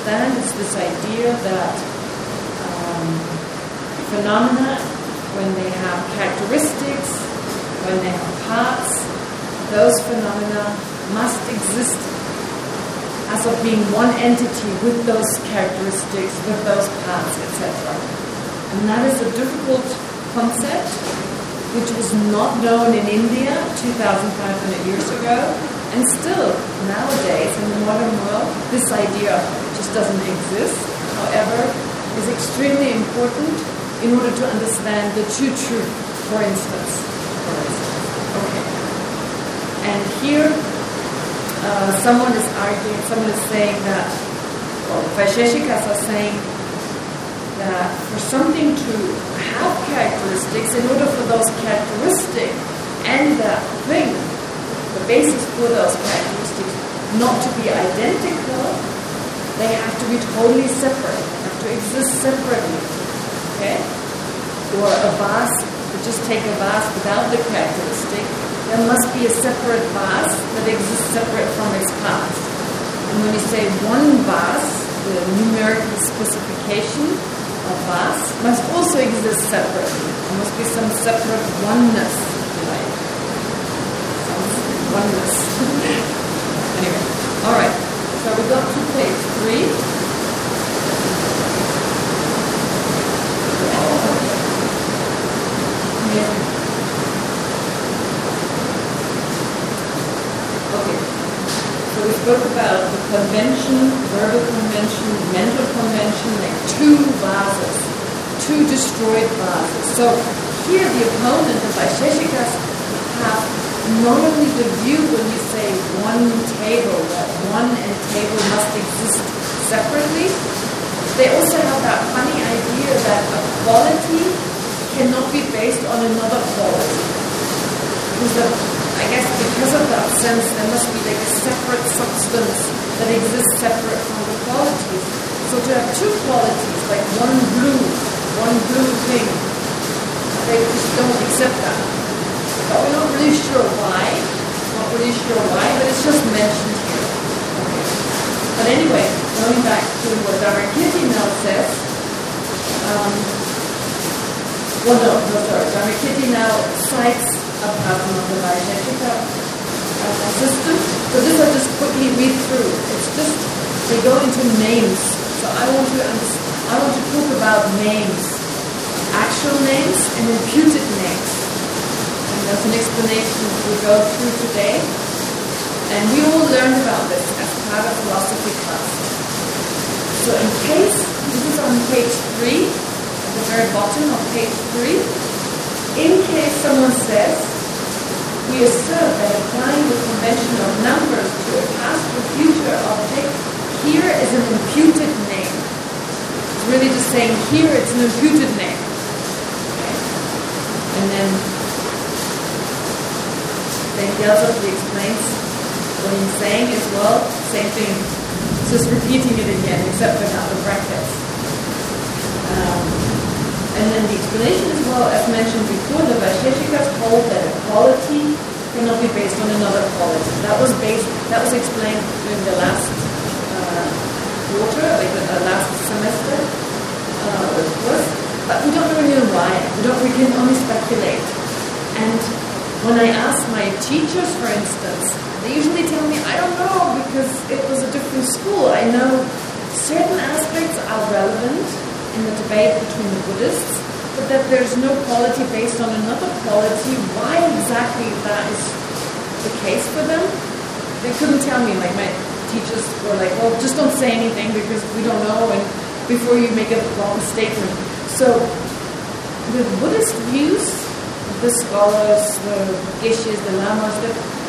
understand. It's this idea that um, phenomena, when they have characteristics, when they have parts, those phenomena must exist as of being one entity with those characteristics, with those parts, etc. And that is a difficult concept which was not known in India 2,500 years ago, and still nowadays in the modern world, this idea just doesn't exist. However, is extremely important in order to understand the true truth, for instance. For instance. Okay. And here uh, someone is arguing, someone is saying that, well, Vaisheshikas are saying that for something to have characteristics, in order for those characteristics and that thing, the basis for those characteristics, not to be identical, they have to be totally separate, have to exist separately. Okay? Or a vase, just take a vase without the characteristic, there must be a separate vase that exists separate from its parts. And when you say one vase, the numerical specification of vase must also exist separately. There must be some separate oneness, like. Some oneness. anyway, all right. So we got to page three. Yeah. Okay. So we spoke about the convention, verbal convention, mental convention, like two vases, two destroyed vases. So here the opponent, the Vaisheshikas, have not only the view when you say one table, that one and table must exist separately, they also have that funny idea that a quality cannot be based on another quality. Because I guess because of that sense, there must be like a separate substance that exists separate from the qualities. So to have two qualities, like one blue, one blue thing, they just don't accept that. But we're not really sure why. Not really sure why, but it's just mentioned here. Okay. But anyway, going back to what Dharmakirti now says, um, well, no, no, sorry. Dharmakirti now cites apart from the Vaisheshika uh, system. So this I'll just quickly read through. It's just, they go into names. So I want to I want to talk about names. Actual names and imputed names. There's an explanation we go through today. And we all learned about this as part of philosophy class. So in case, this is on page three, at the very bottom of page three, in case someone says, we assert that applying the convention of numbers to a past or future object, here is an imputed name. It's really just saying here it's an imputed name. Okay? And then then Gyaltsab explains what he's saying as well, same thing. Just repeating it again, except without the brackets. Um, and then the explanation as well, as mentioned before, the Vaisheshikas hold that a quality cannot be based on another quality. That was based. That was explained during the last uh, quarter, like the last semester. Uh, was, but we don't really know why. We don't. We can only speculate. And when I ask my teachers, for instance, they usually tell me, I don't know because it was a different school. I know certain aspects are relevant in the debate between the Buddhists, but that there's no quality based on another quality. Why exactly that is the case for them? They couldn't tell me. Like my teachers were like, well, just don't say anything because we don't know and before you make a wrong statement. So the Buddhist views the scholars, the geshes, the lamas,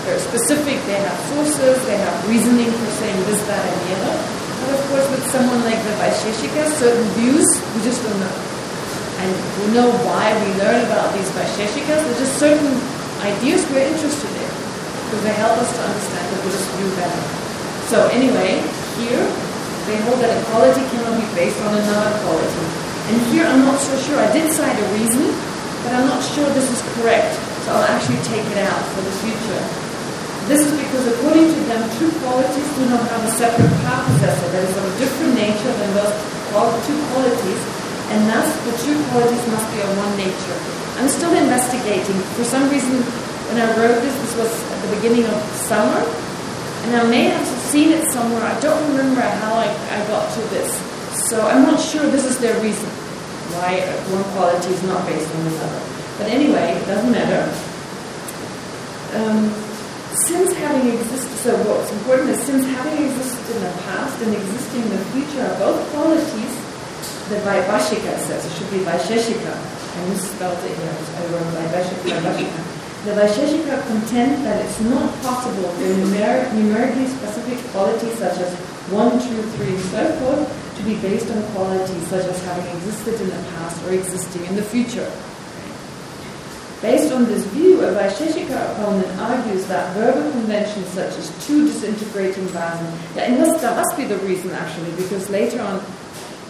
they're specific, they have sources, they have reasoning for saying this, that, and the other. But of course, with someone like the Vaisheshikas, certain views, we just don't know. And we know why we learn about these Vaisheshikas, there's just certain ideas we're interested in, because they help us to understand the Buddhist view better. So anyway, here, they hold that equality cannot be based on another quality. And here I'm not so sure. I did cite a reason, but I'm not sure this is correct, so I'll actually take it out for the future. This is because according to them, two qualities do not have a separate power possessor that is of a different nature than those two qualities, and thus the two qualities must be of one nature. I'm still investigating. For some reason, when I wrote this, this was at the beginning of summer, and I may have seen it somewhere. I don't remember how I, I got to this. So I'm not sure this is their reason why one quality is not based on another. But anyway, it doesn't matter. Um, since having existed, so what's important is since having existed in the past and existing in the future are both qualities, the Vaibhashika says, it should be Vaisheshika. I misspelled it here, I wrote Vaibhashika. The Vaisheshika contend that it's not possible for numer- numerically specific qualities such as 1, 2, 3, and so forth to be based on qualities such as having existed in the past or existing in the future. Based on this view, a Vaisheshika opponent argues that verbal conventions such as two disintegrating vasen, yeah, it must, that must be the reason actually, because later on,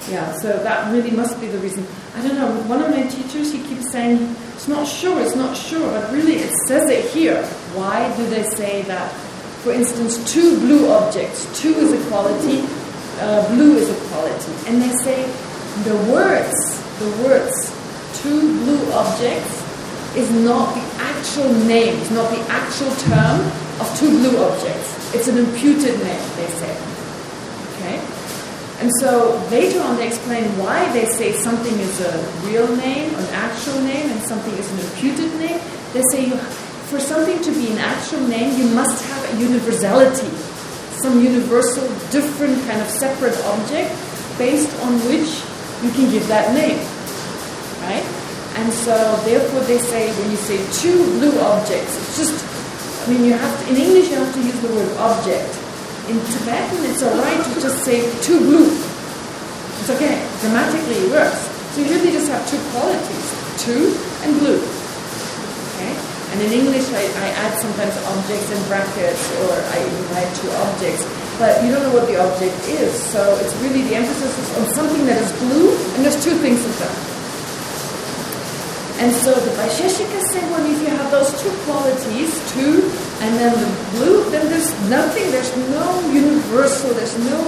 yeah, so that really must be the reason. I don't know, one of my teachers, he keeps saying, it's not sure, it's not sure, but really it says it here. Why do they say that? For instance, two blue objects, two is a quality, uh, blue is a quality. And they say the words, the words, two blue objects is not the actual name, it's not the actual term of two blue objects. It's an imputed name, they say. Okay? And so later on they explain why they say something is a real name, an actual name, and something is an imputed name. They say you, for something to be an actual name, you must have a universality some universal, different kind of separate object based on which you can give that name, right? And so therefore they say, when you say two blue objects, it's just, I mean, you have to, in English you have to use the word object. In Tibetan it's alright to just say two blue. It's okay, grammatically it works. So you really just have two qualities, two and blue. And in English, I, I add sometimes objects in brackets, or I write two objects. But you don't know what the object is, so it's really the emphasis is on something that is blue, and there's two things of them. And so the Vaisheshikas say, well, if you have those two qualities, two, and then the blue, then there's nothing, there's no universal, there's no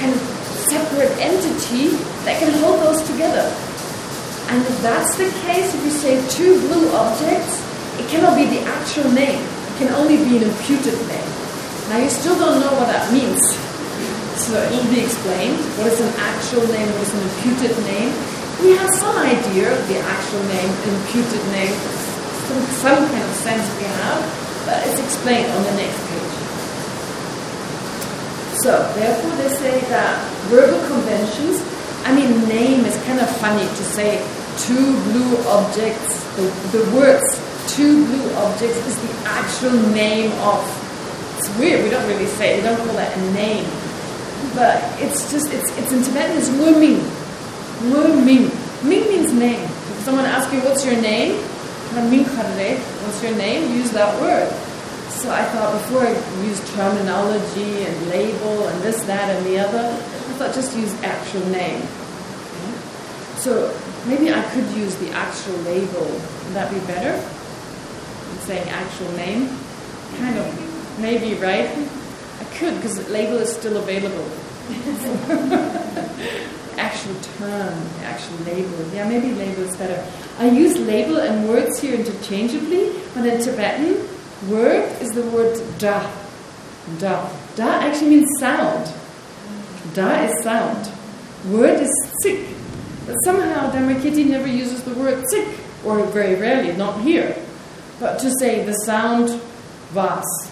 kind of separate entity that can hold those together. And if that's the case, if you say two blue objects, it cannot be the actual name. It can only be an imputed name. Now you still don't know what that means. So it will be explained. What is an actual name? What is an imputed name? We have some idea of the actual name, imputed name, some, some kind of sense we have, but it's explained on the next page. So, therefore they say that verbal conventions, I mean name is kind of funny to say two blue objects, the, the words two blue objects is the actual name of. It's weird. We don't really say. It. We don't call that a name, but it's just it's it's in Tibetan. It's ming. Ming. Ming means name. If someone asks you what's your name, what's your name? Use that word. So I thought before I use terminology and label and this, that, and the other, I thought just use actual name. So maybe I could use the actual label. Would that be better? Saying actual name. kind of, maybe, right? I could, because label is still available. actual term, actual label. Yeah, maybe label is better. I use label and words here interchangeably, but in Tibetan, word is the word da. Da. Da actually means sound. Da is sound. Word is sick. But somehow Dharmakirti never uses the word sick, or very rarely, not here. But to say the sound vas.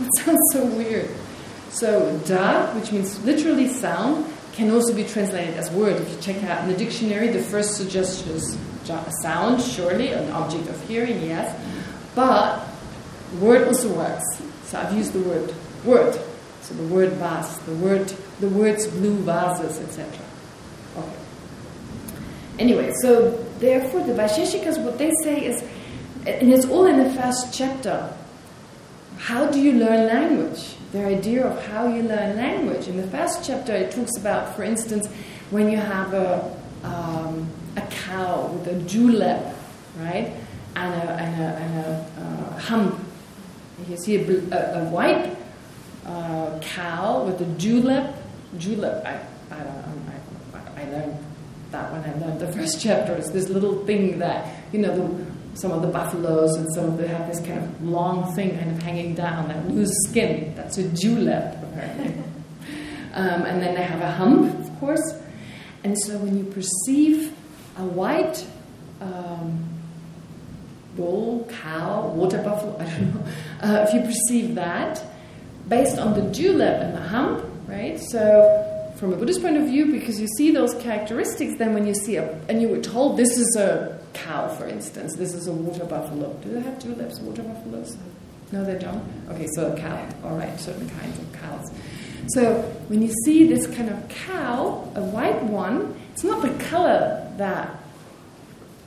It sounds so weird. So da, which means literally sound, can also be translated as word. If you check out in the dictionary, the first suggestion is sound, surely, an object of hearing, yes. But word also works. So I've used the word word. So the word vase, the word, the words blue vases, etc. Okay. Anyway, so therefore the Vaisheshikas, what they say is, and it's all in the first chapter, how do you learn language? The idea of how you learn language. In the first chapter, it talks about, for instance, when you have a um, a cow with a dewlap, right, and a, and a, and a uh, hump. You see a, a, white uh, cow with a dewlap. Dewlap, I, I don't I, I learned that when I learned the first chapter. It's this little thing that, you know, the some of the buffaloes and some of them have this kind of long thing kind of hanging down, that loose skin. That's a dewlap, apparently. um, and then they have a hump, of course. And so when you perceive a white um, bull, cow, water buffalo, I don't know, uh, if you perceive that, based on the dewlap and the hump, right? So from a Buddhist point of view, because you see those characteristics, then when you see a, and you were told this is a cow, for instance. This is a water buffalo. Do they have dewlaps, water buffaloes? No, they don't? Okay, so a cow. All right, certain kinds of cows. So when you see this kind of cow, a white one, it's not the color that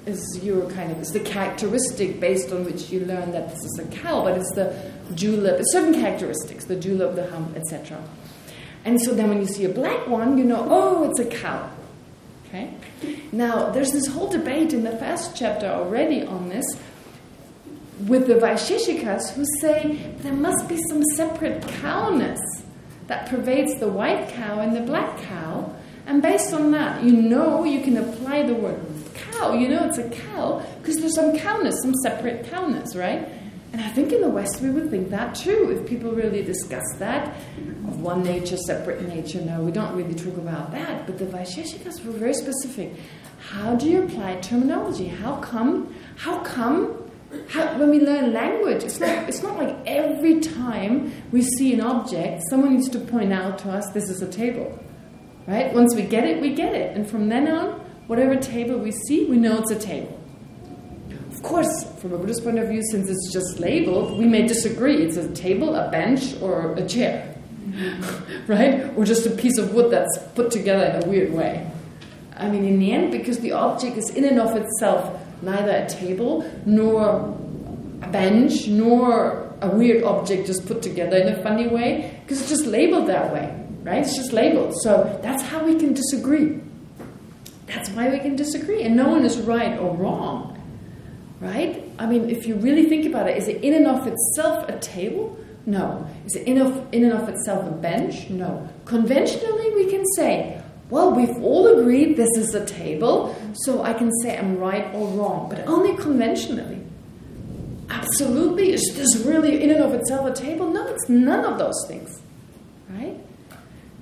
is your kind of, it's the characteristic based on which you learn that this is a cow, but it's the dewlap, certain characteristics, the dewlap, the hump, etc. And so then when you see a black one, you know, oh, it's a cow. Okay? Now, there's this whole debate in the first chapter already on this with the Vaisheshikas who say there must be some separate cowness that pervades the white cow and the black cow. And based on that, you know you can apply the word cow. You know it's a cow because there's some cowness, some separate cowness, right? And I think in the West we would think that too, if people really discuss that, of one nature, separate nature. No, we don't really talk about that. But the Vaisheshikas were very specific. How do you apply terminology? How come, how come, how, when we learn language, it's not, it's not like every time we see an object, someone needs to point out to us, this is a table. Right? Once we get it, we get it. And from then on, whatever table we see, we know it's a table. Of course, from a Buddhist point of view, since it's just labeled, we may disagree. It's a table, a bench, or a chair. right? Or just a piece of wood that's put together in a weird way. I mean, in the end, because the object is in and of itself neither a table, nor a bench, nor a weird object just put together in a funny way, because it's just labeled that way, right? It's just labeled. So that's how we can disagree. That's why we can disagree. And no one is right or wrong. Right? I mean, if you really think about it, is it in and of itself a table? No. Is it in, of, in and of itself a bench? No. Conventionally, we can say, well, we've all agreed this is a table, so I can say I'm right or wrong, but only conventionally. Absolutely. Is this really in and of itself a table? No, it's none of those things. Right?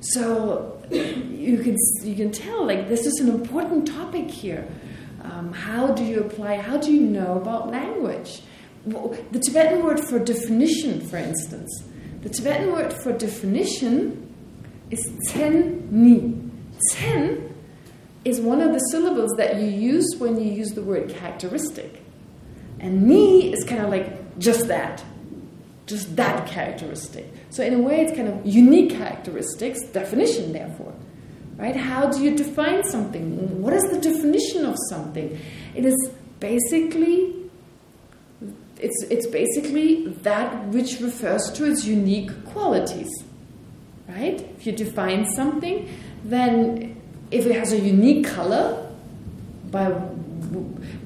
So you can you can tell like this is an important topic here. Um, how do you apply, how do you know about language? The Tibetan word for definition, for instance, the Tibetan word for definition is ten ni. Ten is one of the syllables that you use when you use the word characteristic. And ni is kind of like just that. Just that characteristic. So in a way, it's kind of unique characteristics, definition, therefore right? How do you define something? What is the definition of something? It is basically it's it's basically that which refers to its unique qualities, right? If you define something, then if it has a unique color, by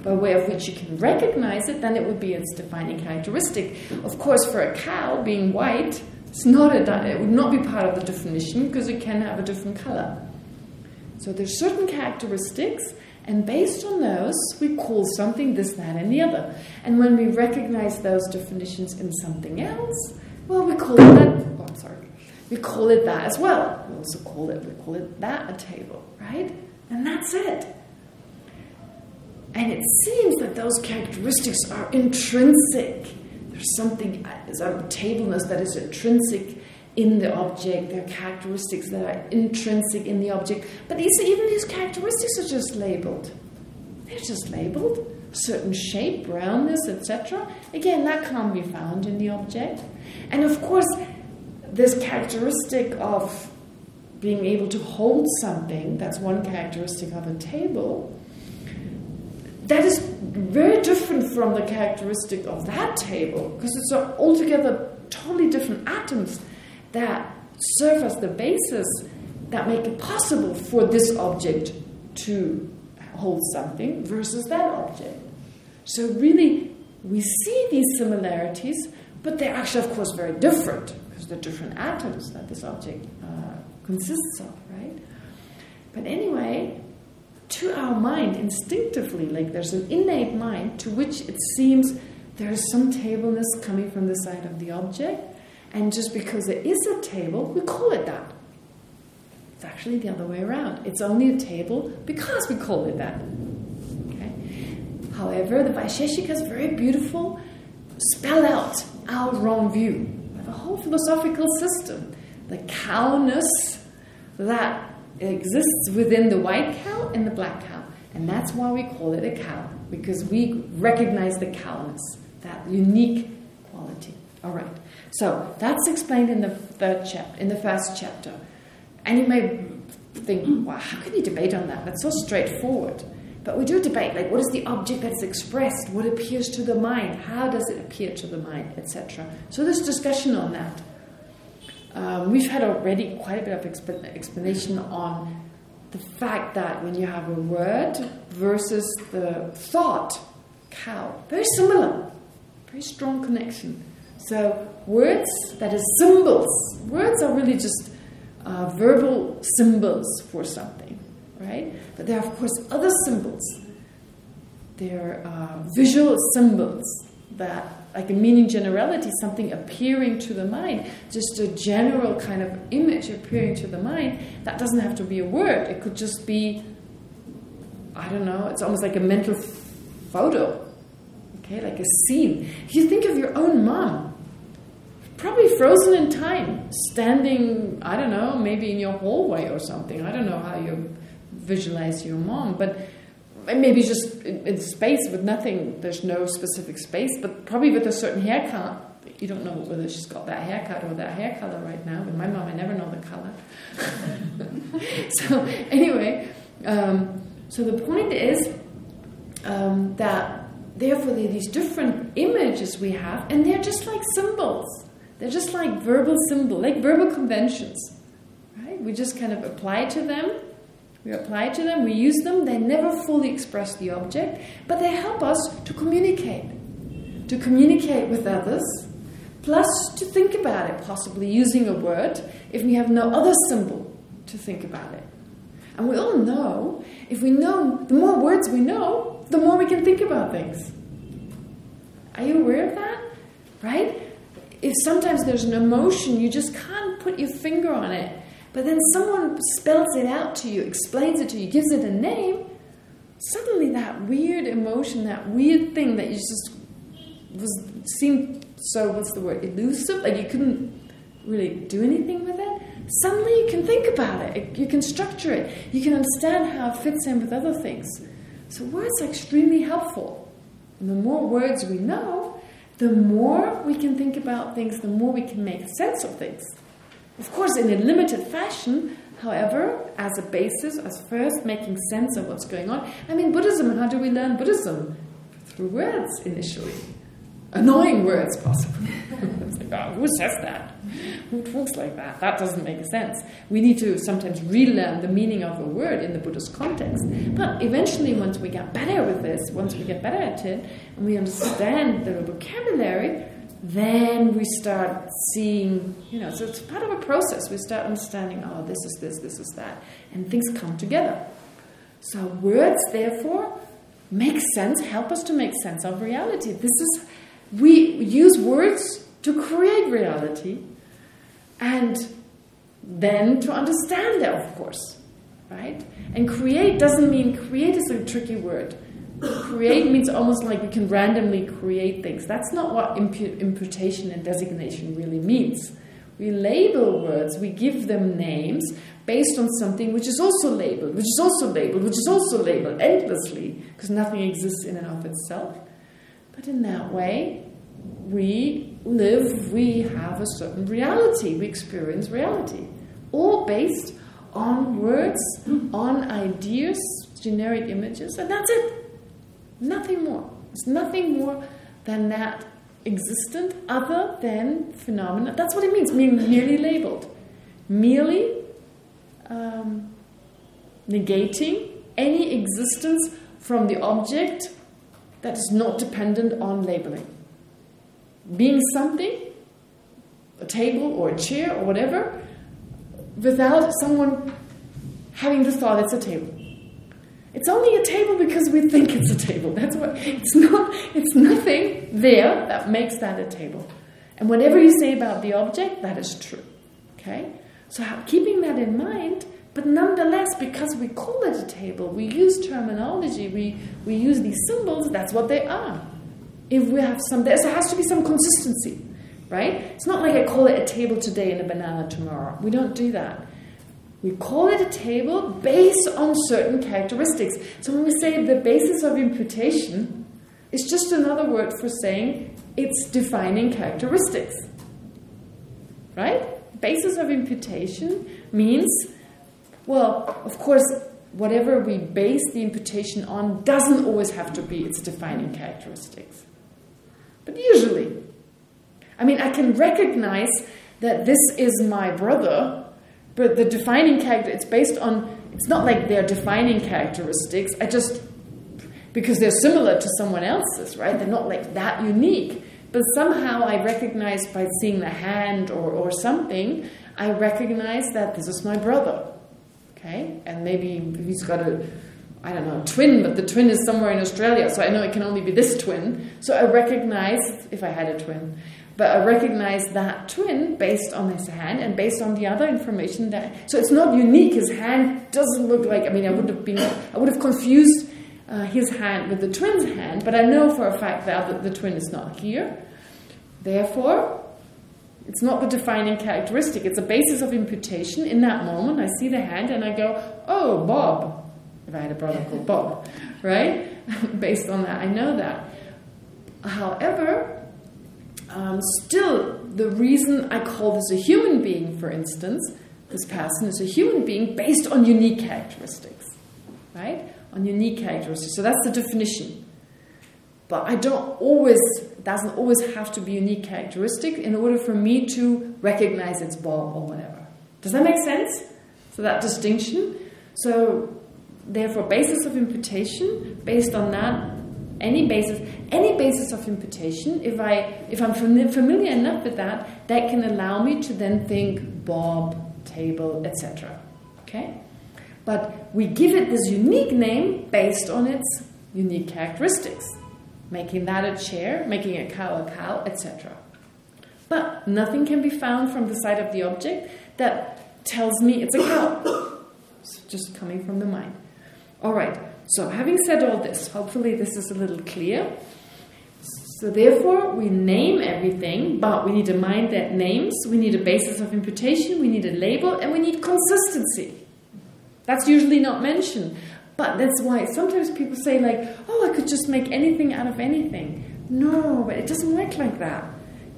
by way of which you can recognize it, then it would be its defining characteristic. Of course, for a cow being white, it's not a, it would not be part of the definition because it can have a different color. So there's certain characteristics, and based on those, we call something this, that, and the other. And when we recognize those definitions in something else, well, we call it that. Oh, I'm sorry. We call it that as well. We also call it we call it that a table, right? And that's it. And it seems that those characteristics are intrinsic. There's something, uh, there's a tableness that is intrinsic in the object. There are characteristics that are intrinsic in the object. But these, even these characteristics are just labeled. They're just labeled. Certain shape, roundness, etc. Again, that can't be found in the object. And of course, this characteristic of being able to hold something, that's one characteristic of a table, that is very different from the characteristic of that table, because it's altogether totally different atoms that serve as the basis that make it possible for this object to hold something versus that object. So really, we see these similarities, but they're actually, of course, very different because they're different atoms that this object uh, consists of, right? But anyway, to our mind, instinctively, like there's an innate mind to which it seems there is some tableness coming from the side of the object, and just because there is a table, we call it that. It's actually the other way around. It's only a table because we call it that. Okay. However, the Vaisheshika is very beautiful, spell out our wrong view. A whole philosophical system. The cowness that exists within the white cow and the black cow. And that's why we call it a cow, because we recognize the cowness, that unique quality. All right. So that's explained in the third chapter, in the first chapter. And you may think, wow, how can you debate on that? That's so straightforward. But we do debate, like what is the object that's expressed? What appears to the mind? How does it appear to the mind, etc. So there's discussion on that. Um, we've had already quite a bit of exp explanation on the fact that when you have a word versus the thought, cow, very similar, very strong connection. So words, that is symbols. Words are really just uh, verbal symbols for something, right? But there are, of course, other symbols. They're uh, visual symbols that, like a meaning generality, something appearing to the mind, just a general kind of image appearing to the mind, that doesn't have to be a word. It could just be, I don't know, it's almost like a mental photo, okay, like a scene. If you think of your own mom, probably frozen in time, standing, I don't know, maybe in your hallway or something. I don't know how you visualize your mom, but maybe just in space with nothing, there's no specific space, but probably with a certain haircut. You don't know whether she's got that haircut or that hair color right now. With my mom, I never know the color. so anyway, um, so the point is um, that therefore there are these different images we have, and they're just like symbols. They're just like verbal symbol, like verbal conventions. Right? We just kind of apply to them. We apply to them, we use them, they never fully express the object, but they help us to communicate. To communicate with others, plus to think about it, possibly using a word, if we have no other symbol to think about it. And we all know, if we know, the more words we know, the more we can think about things. Are you aware of that? Right? If sometimes there's an emotion, you just can't put your finger on it, but then someone spells it out to you, explains it to you, gives it a name, suddenly that weird emotion, that weird thing that you just was seemed so what's the word elusive, like you couldn't really do anything with it. Suddenly you can think about it, you can structure it, you can understand how it fits in with other things. So words are extremely helpful. And the more words we know, the more we can think about things, the more we can make sense of things. Of course, in a limited fashion, however, as a basis, as first making sense of what's going on. I mean, Buddhism, how do we learn Buddhism? Through words, initially. Annoying words, possibly. like, oh, who says that? Who talks like that? That doesn't make sense. We need to sometimes relearn the meaning of a word in the Buddhist context. But eventually, once we get better with this, once we get better at it, and we understand the vocabulary, then we start seeing, you know, so it's part of a process. We start understanding, oh, this is this, this is that, and things come together. So words, therefore, make sense, help us to make sense of reality. This is, we use words to create reality, and then to understand it, of course, right? And create doesn't mean, create is a tricky word create means almost like we can randomly create things. That's not what impu imputation and designation really means. We label words, we give them names based on something which is also labeled, which is also labeled, which is also labeled endlessly, because nothing exists in and of itself. But in that way, we live, we have a certain reality, we experience reality. All based on words, on ideas, generic images, and that's it. Nothing more. It's nothing more than that existent other than phenomena. That's what it means, being merely labeled. Merely um, negating any existence from the object that is not dependent on labeling. Being something, a table or a chair or whatever, without someone having the thought it's a table. It's only a table because we think it's a table. That's what it's not. It's nothing there that makes that a table. And whatever you say about the object, that is true. Okay. So keeping that in mind, but nonetheless, because we call it a table, we use terminology, we we use these symbols. That's what they are. If we have some, there has to be some consistency, right? It's not like I call it a table today and a banana tomorrow. We don't do that. We call it a table based on certain characteristics. So when we say the basis of imputation, it's just another word for saying it's defining characteristics. Right? Basis of imputation means, well, of course, whatever we base the imputation on doesn't always have to be its defining characteristics. But usually, I mean, I can recognize that this is my brother but the defining character, it's based on, it's not like they're defining characteristics. I just, because they're similar to someone else's, right? They're not like that unique. But somehow I recognize by seeing the hand or, or something, I recognize that this is my brother. Okay? And maybe he's got a, I don't know, twin, but the twin is somewhere in Australia, so I know it can only be this twin. So I recognize, if I had a twin, but I recognize that twin based on his hand and based on the other information that. So it's not unique. His hand doesn't look like. I mean, I would have been. I would have confused uh, his hand with the twin's hand. But I know for a fact that the, the twin is not here. Therefore, it's not the defining characteristic. It's a basis of imputation. In that moment, I see the hand and I go, "Oh, Bob." If I had a brother called Bob, right? based on that, I know that. However, um, still, the reason I call this a human being, for instance, this person is a human being based on unique characteristics, right? On unique characteristics. So that's the definition. But I don't always, doesn't always have to be unique characteristic in order for me to recognize its Bob or whatever. Does that make sense? So that distinction. So therefore, basis of imputation, based on that, any basis, any basis of imputation, if I if I'm familiar enough with that, that can allow me to then think Bob, table, etc. Okay, but we give it this unique name based on its unique characteristics, making that a chair, making a cow a cow, etc. But nothing can be found from the side of the object that tells me it's a cow. it's just coming from the mind. All right. So having said all this, hopefully this is a little clear. So therefore, we name everything, but we need a mind that names, we need a basis of imputation, we need a label, and we need consistency. That's usually not mentioned. But that's why sometimes people say like, oh, I could just make anything out of anything. No, but it doesn't work like that.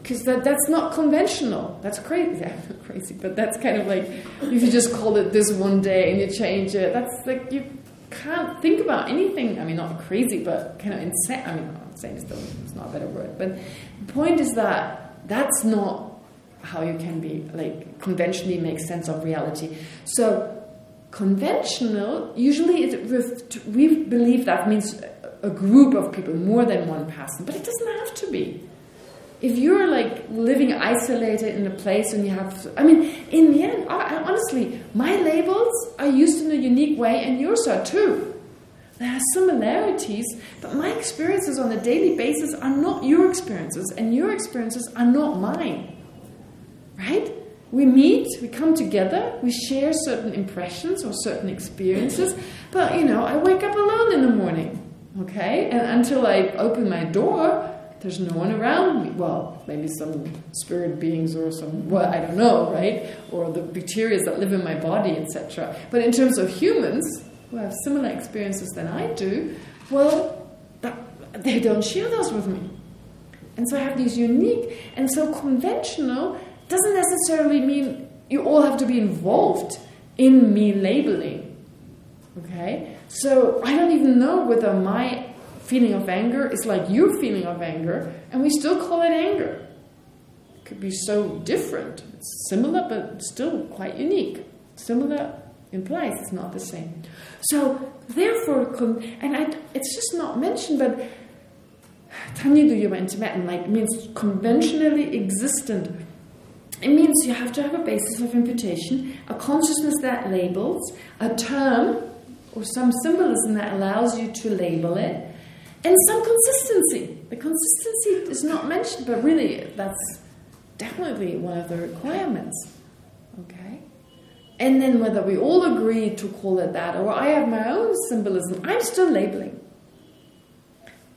Because that, that's not conventional. That's crazy. Yeah, crazy, but that's kind of like, if you just call it this one day and you change it, that's like, you can't think about anything. I mean, not crazy, but kind of insane. I mean, is still it's not a better word, but The point is that that's not how you can be, like, conventionally make sense of reality. So, conventional, usually it, we believe that means a group of people, more than one person, but it doesn't have to be. If you're like living isolated in a place and you have, I mean, in the end, honestly, my labels are used in a unique way and yours are too. There are similarities, but my experiences on a daily basis are not your experiences, and your experiences are not mine. Right? We meet, we come together, we share certain impressions or certain experiences, but, you know, I wake up alone in the morning, okay? And until I open my door, there's no one around me. Well, maybe some spirit beings or some, well, I don't know, right? Or the bacteria that live in my body, etc. But in terms of humans, who have similar experiences than I do, well, that, they don't share those with me. And so I have these unique, and so conventional doesn't necessarily mean you all have to be involved in me labeling. Okay? So I don't even know whether my feeling of anger is like your feeling of anger, and we still call it anger. It could be so different. It's similar, but still quite unique. Similar implies it's not the same. So, therefore, and I, it's just not mentioned, but in Tibetan like means conventionally existent. It means you have to have a basis of imputation, a consciousness that labels, a term or some symbolism that allows you to label it, and some consistency. The consistency is not mentioned, but really that's definitely one of the requirements. Okay? And then whether we all agree to call it that, or I have my own symbolism, I'm still labeling.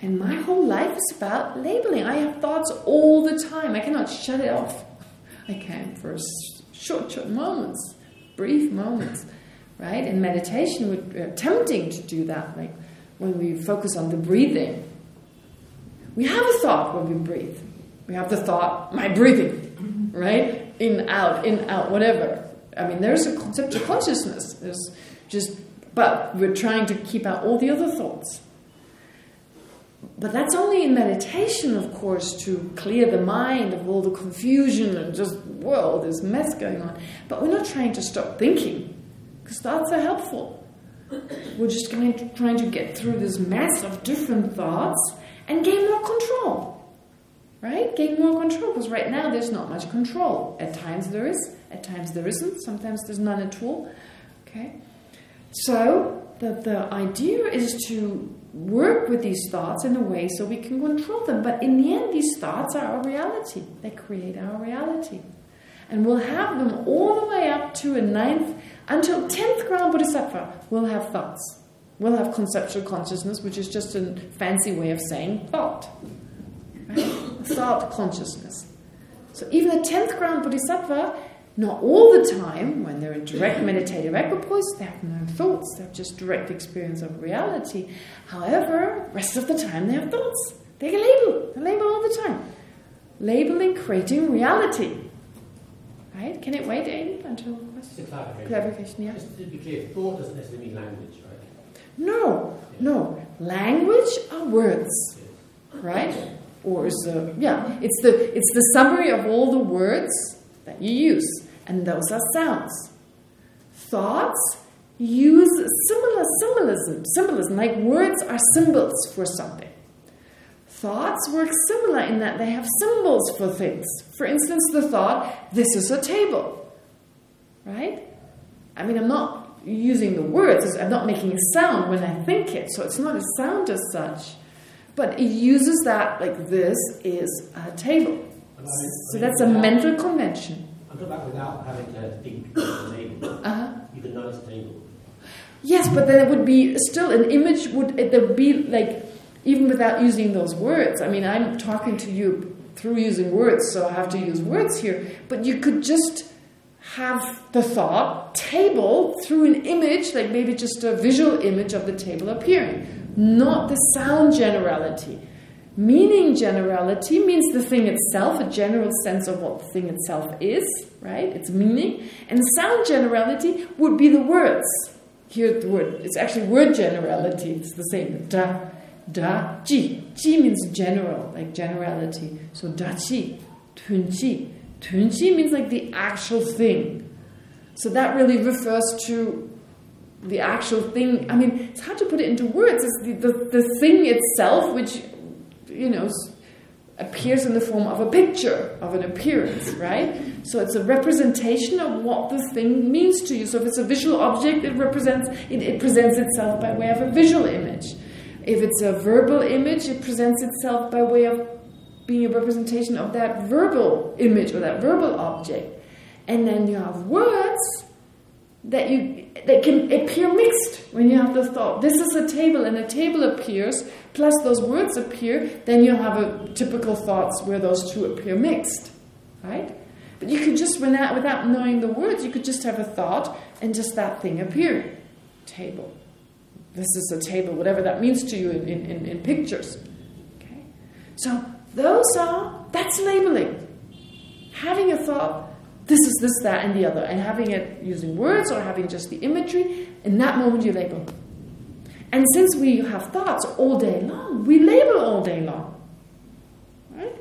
And my whole life is about labeling. I have thoughts all the time. I cannot shut it off. I can for short, short moments, brief moments, right? In meditation, we're attempting uh, to do that. Like, when we focus on the breathing. We have a thought when we breathe. We have the thought, my breathing, right? In, out, in, out, whatever. I mean, there's a concept of consciousness. There's just, but we're trying to keep out all the other thoughts. But that's only in meditation, of course, to clear the mind of all the confusion and just, whoa, there's mess going on. But we're not trying to stop thinking, because thoughts are helpful. We're just going to, trying to get through this mess of different thoughts and gain more control. Right? Gain more control, because right now there's not much control. At times there is, at times there isn't, sometimes there's none at all. Okay? So, the, the idea is to work with these thoughts in a way so we can control them. But in the end, these thoughts are our reality. They create our reality. And we'll have them all the way up to a ninth until 10th ground bodhisattva will have thoughts. Will have conceptual consciousness, which is just a fancy way of saying thought. Right? thought consciousness. So even the 10th ground bodhisattva, not all the time, when they're in direct meditative equipoise, they have no thoughts. They have just direct experience of reality. However, rest of the time they have thoughts. They label. They label all the time. Labeling, creating reality. Right? Can it wait, Amy, until question? Clarification. clarification. yeah. Just to be clear, thought doesn't necessarily mean language, right? No, no. Language are words, right? Or is the yeah, it's the it's the summary of all the words that you use, and those are sounds. Thoughts use similar symbolism, symbolism like words are symbols for something. Thoughts work similar in that they have symbols for things. For instance, the thought, this is a table. Right? I mean, I'm not using the words, I'm not making a sound when I think it, so it's not a sound as such. But it uses that, like, this is a table. So that's a mental convention. I'm talking about without having to think it's a table. Uh-huh. You can know it's a table. Yes, but then it would be still an image would there would be like even without using those words. I mean, I'm talking to you through using words, so I have to use words here. But you could just have the thought table through an image, like maybe just a visual image of the table appearing, not the sound generality. Meaning generality means the thing itself, a general sense of what the thing itself is, right? It's meaning. And sound generality would be the words. Here the word, it's actually word generality, it's the same. Da ji. Ji means general, like generality. So da ji, tun ji. Tun ji means like the actual thing. So that really refers to the actual thing. I mean, it's hard to put it into words. It's the, the, the thing itself, which, you know, appears in the form of a picture, of an appearance, right? So it's a representation of what the thing means to you. So if it's a visual object, it represents it, it presents itself by way of a visual image. If it's a verbal image, it presents itself by way of being a representation of that verbal image or that verbal object. And then you have words that you that can appear mixed when you have the thought. This is a table, and a table appears, plus those words appear, then you have a typical thoughts where those two appear mixed, right? But you could just, without, without knowing the words, you could just have a thought and just that thing appear. Table. This is a table, whatever that means to you in, in, in pictures. Okay? So those are, that's labeling. Having a thought, this is this, that, and the other, and having it using words or having just the imagery, in that moment you label. And since we have thoughts all day long, we label all day long. Right?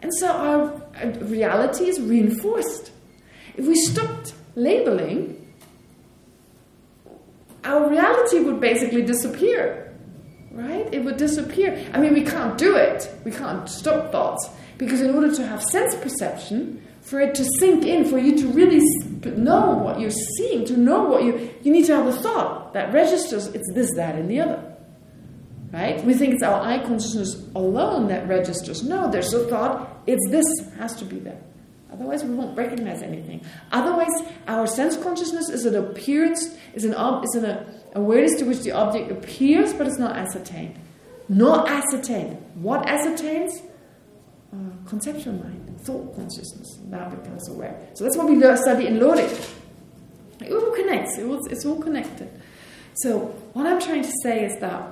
And so our uh, reality is reinforced. If we stopped labeling, our reality would basically disappear. Right? It would disappear. I mean, we can't do it. We can't stop thoughts. Because in order to have sense perception, for it to sink in, for you to really know what you're seeing, to know what you... You need to have a thought that registers it's this, that, and the other. Right? We think it's our eye consciousness alone that registers. No, there's a thought, it's this, has to be there. Otherwise, we won't recognize anything. Otherwise, our sense consciousness is an appearance, is an, is an awareness to which the object appears, but it's not ascertained. Not ascertained. What ascertains? Uh, conceptual mind, thought consciousness. That becomes aware. So that's what we study in Lorik. It all connects. It it's all connected. So what I'm trying to say is that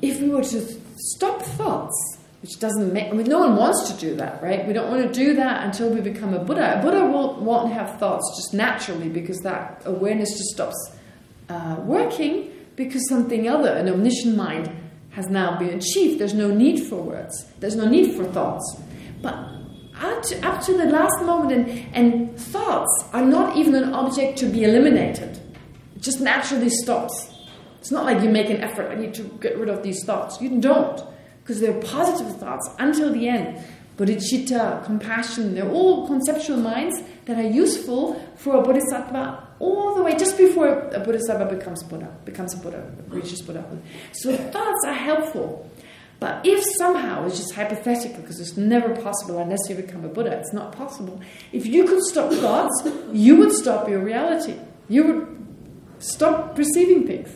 if we were to stop thoughts, which doesn't make, I mean, no one wants to do that, right? We don't want to do that until we become a Buddha. A Buddha won't, won't have thoughts just naturally because that awareness just stops uh, working because something other, an omniscient mind, has now been achieved. There's no need for words. There's no need for thoughts. But up to, up to the last moment, and, and thoughts are not even an object to be eliminated. It just naturally stops. It's not like you make an effort, I need to get rid of these thoughts. You don't, because they're positive thoughts until the end. Bodhicitta, compassion, they're all conceptual minds that are useful for a bodhisattva all the way, just before a bodhisattva becomes Buddha, becomes a Buddha, reaches Buddhahood. So thoughts are helpful. But if somehow, it's just hypothetical, because it's never possible unless you become a Buddha, it's not possible. If you could stop thoughts, you would stop your reality. You would stop perceiving things.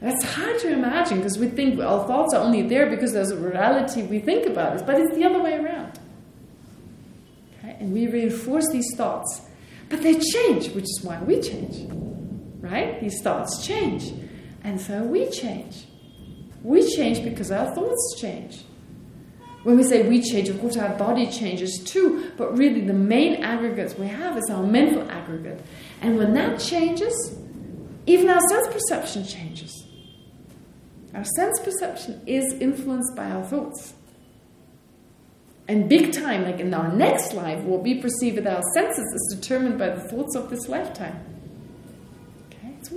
That's hard to imagine because we think our thoughts are only there because there's a reality we think about it, but it's the other way around. Okay? And we reinforce these thoughts. But they change, which is why we change. Right? These thoughts change. And so we change. We change because our thoughts change. When we say we change, of course our body changes too, but really the main aggregates we have is our mental aggregate. And when that changes, even our sense perception changes. Our sense perception is influenced by our thoughts. And big time, like in our next life, what we perceive with our senses is determined by the thoughts of this lifetime. Okay, so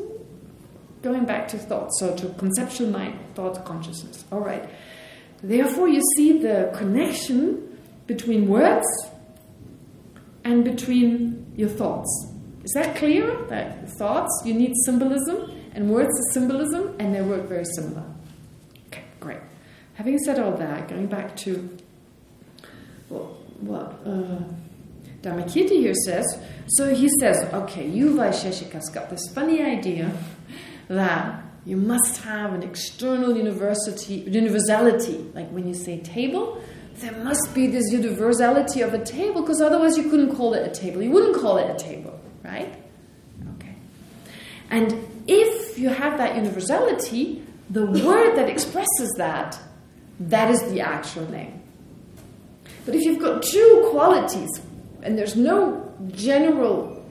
going back to thoughts, so to conceptual mind, thought, consciousness. All right. Therefore, you see the connection between words and between your thoughts. Is that clear? That thoughts, you need symbolism, and words are symbolism, and they work very similar. Okay, great. Having said all that, going back to what, what uh, here says, so he says, okay, you Vaisheshika's got this funny idea that you must have an external university universality. Like when you say table, there must be this universality of a table, because otherwise you couldn't call it a table. You wouldn't call it a table, right? And if you have that universality, the word that expresses that, that is the actual name. But if you've got two qualities, and there's no general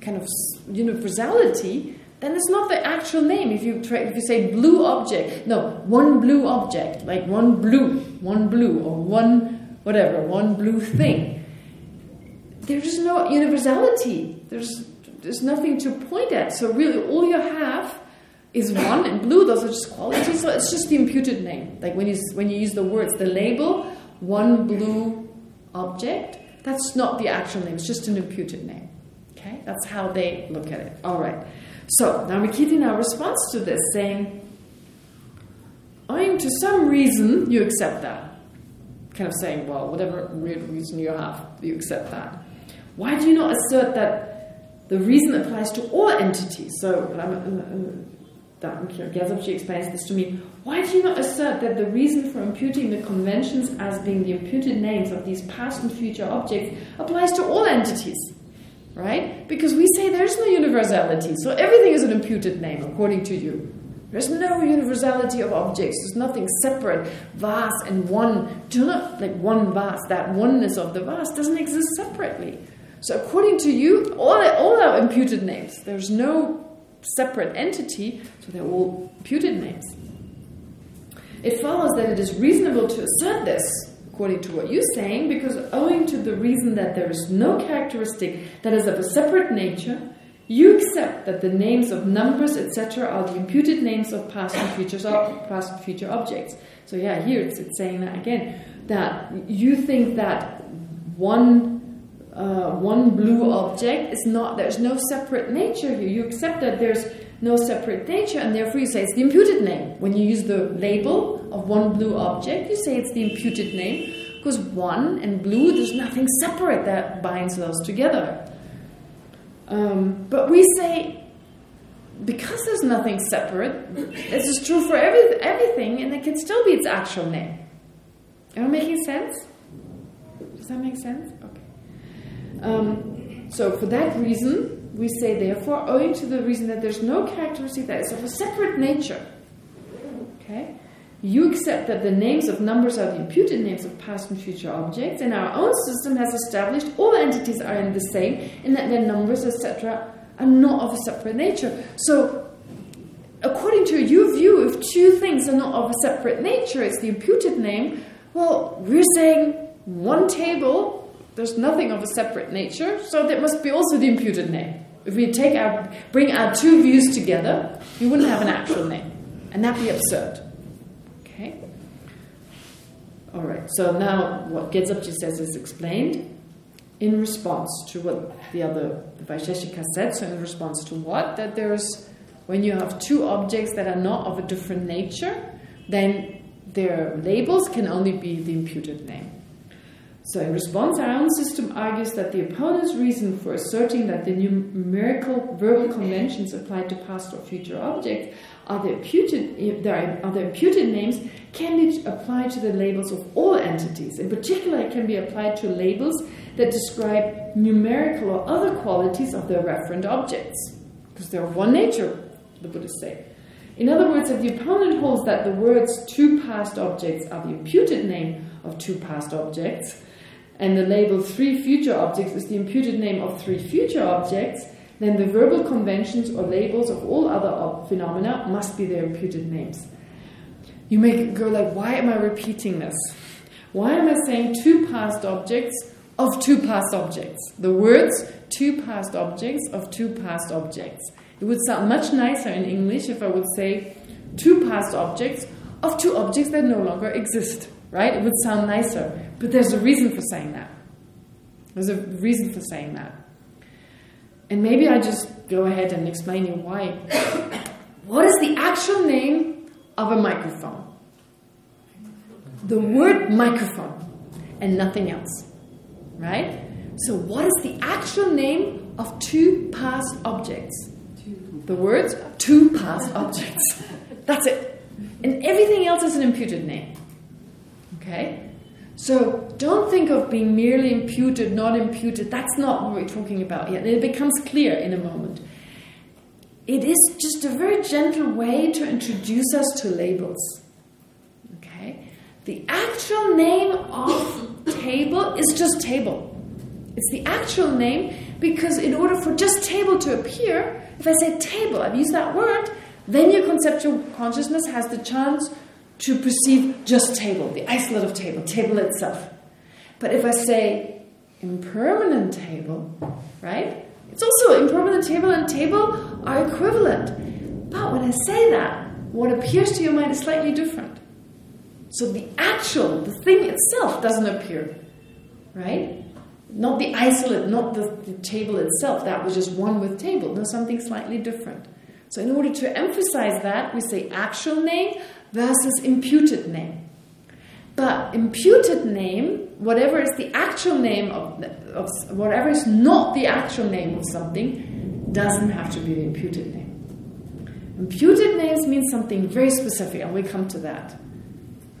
kind of universality, then it's not the actual name. If you try, if you say blue object, no, one blue object, like one blue, one blue, or one whatever, one blue thing. There's no universality. There's there's nothing to point at. So really, all you have is one, and blue. Those are just qualities. So it's just the imputed name. Like when you when you use the words, the label, one blue object. That's not the actual name. It's just an imputed name. Okay, that's how they look at it. All right. So now keeping our response to this, saying, owing to some reason, you accept that. Kind of saying, well, whatever weird reason you have, you accept that. Why do you not assert that the reason applies to all entities? So, uh, uh, that explains this to me. Why do you not assert that the reason for imputing the conventions as being the imputed names of these past and future objects applies to all entities? right? Because we say there's no universality, so everything is an imputed name, according to you. There's no universality of objects. There's nothing separate, vast and one. Do not like one vast. That oneness of the vast doesn't exist separately. So according to you, all all our imputed names. There's no separate entity, so they're all imputed names. It follows that it is reasonable to assert this according to what you're saying, because owing to the reason that there is no characteristic that is of a separate nature, you accept that the names of numbers, etc., are the imputed names of past and future, past and future objects. So yeah, here it's, it's saying that again, that you think that one uh, one blue object is not, there's no separate nature here. You accept that there's no separate nature, and therefore you say it's the imputed name. When you use the label of one blue object, you say it's the imputed name, because one and blue, there's nothing separate that binds those together. Um, but we say, because there's nothing separate, this is true for every, everything, and it can still be its actual name. Am I making sense? Does that make sense? Okay. Um, so for that reason, we say, therefore, owing to the reason that there's no characteristic that is of a separate nature, okay, you accept that the names of numbers are the imputed names of past and future objects, and our own system has established all entities are in the same, and that their numbers, etc., are not of a separate nature. So, according to your view, if two things are not of a separate nature, it's the imputed name, well, we're saying one table, there's nothing of a separate nature, so that must be also the imputed name. If we take our, bring our two views together, we wouldn't have an actual name. And that'd be absurd. Okay? All right, so now what Gyaltsabje says is explained in response to what the other the Vaisheshika said. So in response to what? That there's, when you have two objects that are not of a different nature, then their labels can only be the imputed name. So in response, our own system argues that the opponent's reason for asserting that the numerical verbal conventions applied to past or future objects are the imputed, are the imputed names can be applied to the labels of all entities. In particular, it can be applied to labels that describe numerical or other qualities of their referent objects. Because they're of one nature, the Buddhists say. In other words, if the opponent holds that the words two past objects are the imputed name of two past objects, and the label three future objects is the imputed name of three future objects, then the verbal conventions or labels of all other phenomena must be their imputed names. You may go like, why am I repeating this? Why am I saying two past objects of two past objects? The words two past objects of two past objects. It would sound much nicer in English if I would say two past objects of two objects that no longer exist right? It would sound nicer. But there's a reason for saying that. There's a reason for saying that. And maybe I just go ahead and explain you why. what is the actual name of a microphone? The word microphone and nothing else. Right? So what is the actual name of two past objects? The words two past objects. That's it. And everything else is an imputed name. Okay? So don't think of being merely imputed, not imputed. That's not what we're talking about yet. It becomes clear in a moment. It is just a very gentle way to introduce us to labels. Okay? The actual name of table is just table. It's the actual name Because in order for just table to appear, if I say table, I've used that word, then your conceptual consciousness has the chance to perceive just table, the isolate of table, table itself. But if I say impermanent table, right? It's also impermanent table and table are equivalent. But when I say that, what appears to your mind is slightly different. So the actual, the thing itself doesn't appear, right? Not the isolate, not the, the table itself. That was just one with table. No, something slightly different. So in order to emphasize that, we say actual name versus imputed name. But imputed name, whatever is the actual name of, of whatever is not the actual name of something, doesn't have to be the imputed name. Imputed names mean something very specific, and we'll come to that.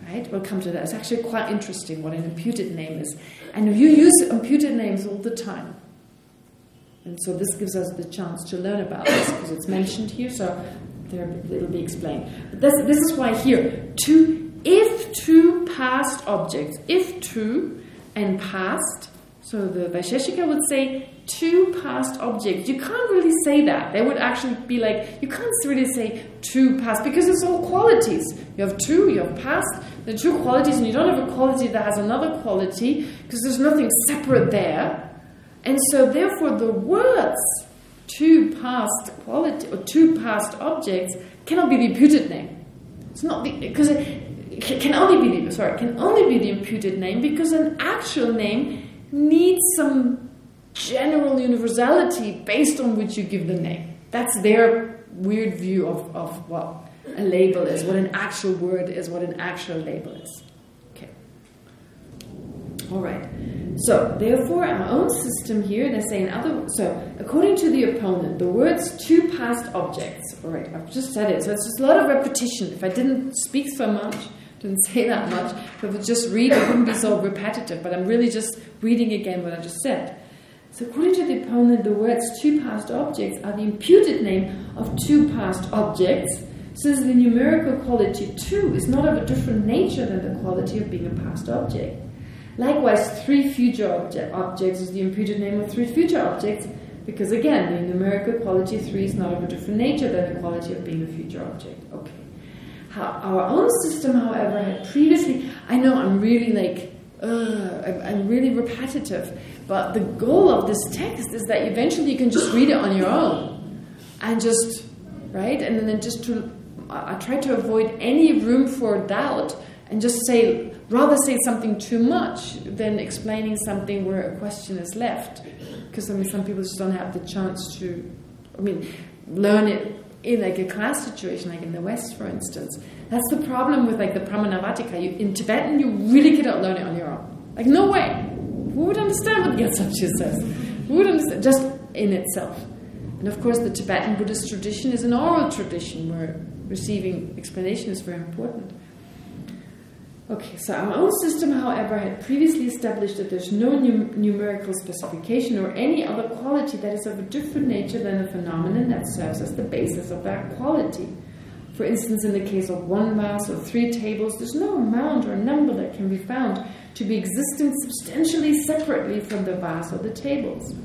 Right? We'll come to that. It's actually quite interesting what an imputed name is. And you use imputed names all the time. And so this gives us the chance to learn about this because it's mentioned here, so there it'll be explained. But this, this is why here, two, if two past objects, if two and past, so the Vaisheshika would say two past objects. You can't really say that. They would actually be like, you can't really say two past because it's all qualities. You have two, you have past, the two qualities, and you don't have a quality that has another quality because there's nothing separate there. And so therefore the words two past quality or two past objects cannot be the imputed name. It's not because it can only be the sorry, can only be the imputed name because an actual name needs some general universality based on which you give the name. That's their weird view of, of what a label is, what an actual word is, what an actual label is. All right. So, therefore, our own system here, they say in other... So, according to the opponent, the words two past objects... All right, I've just said it. So, it's just a lot of repetition. If I didn't speak so much, didn't say that much, if I would just read, it wouldn't be so repetitive. But I'm really just reading again what I just said. So, according to the opponent, the words two past objects are the imputed name of two past objects, since the numerical quality two is not of a different nature than the quality of being a past object. Likewise, three future objects is the imputed name of three future objects, because again, the numerical quality three is not of a different nature than the quality of being a future object. Okay. How, our own system, however, had previously. I know I'm really like, uh, I'm, I'm really repetitive, but the goal of this text is that eventually you can just read it on your own, and just right, and then just to. I try to avoid any room for doubt and just say rather say something too much than explaining something where a question is left. Because I mean, some people just don't have the chance to, I mean, learn it in like a class situation, like in the West, for instance. That's the problem with like the Pramanavartika. You, in Tibetan, you really cannot learn it on your own. Like, no way. Who would understand what Gyaltsabje says? Who would understand? Just in itself. And of course, the Tibetan Buddhist tradition is an oral tradition where receiving explanation is very important. Okay, so our own system, however, had previously established that there's no num numerical specification or any other quality that is of a different nature than a phenomenon that serves as the basis of that quality. For instance, in the case of one vase or three tables, there's no amount or number that can be found to be existing substantially separately from the vase or the tables.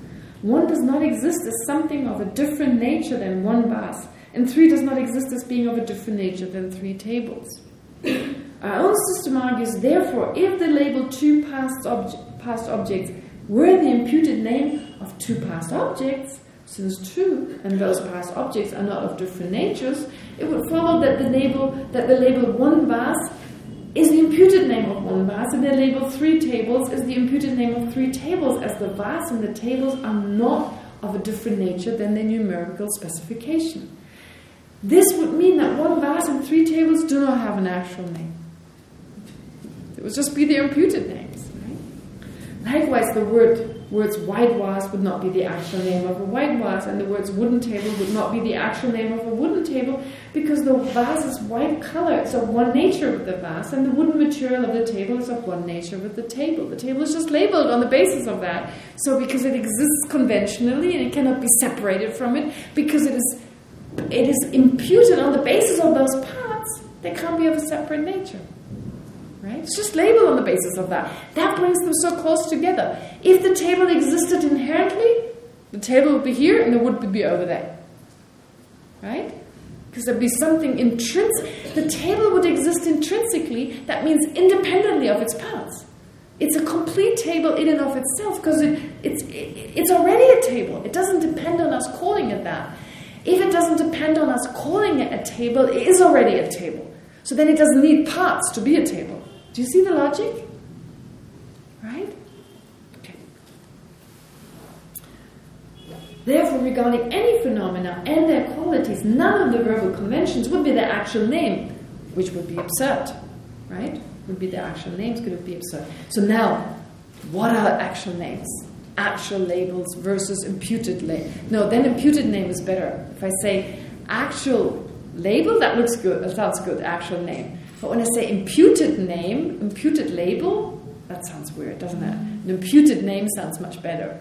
One does not exist as something of a different nature than one vase, and three does not exist as being of a different nature than three tables. Our own system argues, therefore, if the label two past, obje past objects were the imputed name of two past objects, since two and those past objects are not of different natures, it would follow that the label that the label one vase is the imputed name of one vase, and the label three tables is the imputed name of three tables, as the vase and the tables are not of a different nature than their numerical specification. This would mean that one vase and three tables do not have an actual name. It would just be their imputed names. Right? Likewise, the word words white vase would not be the actual name of a white vase, and the words wooden table would not be the actual name of a wooden table, because the vase is white color, it's of one nature with the vase, and the wooden material of the table is of one nature with the table. The table is just labeled on the basis of that. So because it exists conventionally and it cannot be separated from it, because it is it is imputed on the basis of those parts, they can't be of a separate nature. Right? It's just labeled on the basis of that. That brings them so close together. If the table existed inherently, the table would be here and the wood would be over there. Right? Because there'd be something intrinsic. The table would exist intrinsically, that means independently of its parts. It's a complete table in and of itself because it, it's, it, it's already a table. It doesn't depend on us calling it that. If it doesn't depend on us calling it a table, it is already a table. So then it doesn't need parts to be a table. Do you see the logic? Right? Okay. Therefore, regarding any phenomena and their qualities, none of the verbal conventions would be their actual name, which would be absurd. Right? Would be their actual names, could it be absurd. So now, what are actual names? Actual labels versus imputed label. No, then imputed name is better. If I say actual label, that looks good, that sounds good, actual name. But when I say imputed name, imputed label, that sounds weird, doesn't it? An imputed name sounds much better.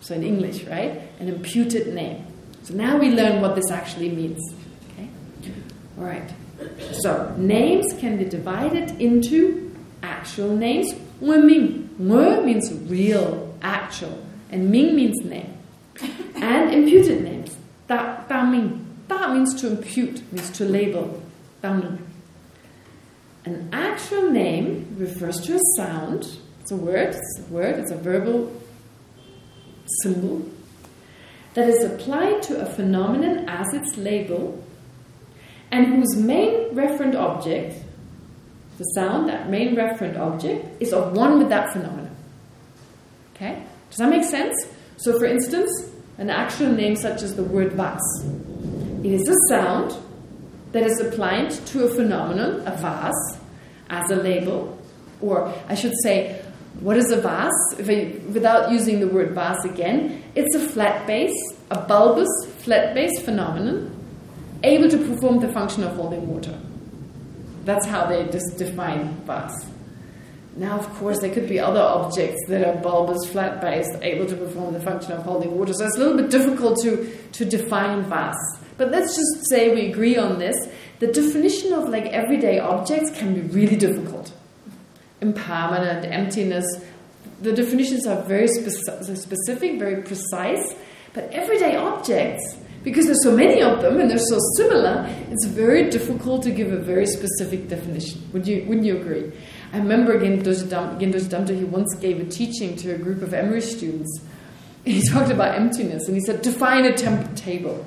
So in English, right? An imputed name. So now we learn what this actually means. Okay? All right. So names can be divided into actual names. Ming. Means real, actual. And Ming means name. And imputed names. Da, Ming. Da means to impute, means to label. An actual name refers to a sound. It's a word, it's a word, it's a verbal symbol that is applied to a phenomenon as its label and whose main referent object, the sound, that main referent object, is of one with that phenomenon. Okay? Does that make sense? So for instance, an actual name such as the word vas. It is a sound that is applied to a phenomenon, a vase, as a label. Or I should say, what is a vase? I, without using the word vase again, it's a flat base, a bulbous flat base phenomenon able to perform the function of holding water. That's how they just define vase. Now, of course, there could be other objects that are bulbous, flat-based, able to perform the function of holding water. So it's a little bit difficult to, to define vase. But let's just say we agree on this. The definition of like everyday objects can be really difficult. Impermanent, emptiness. The definitions are very speci specific, very precise. But everyday objects because there's so many of them and they're so similar, it's very difficult to give a very specific definition. Would you wouldn't you agree? I remember Gendoshi Damto, he once gave a teaching to a group of Emory students. He talked about emptiness and he said, define a table.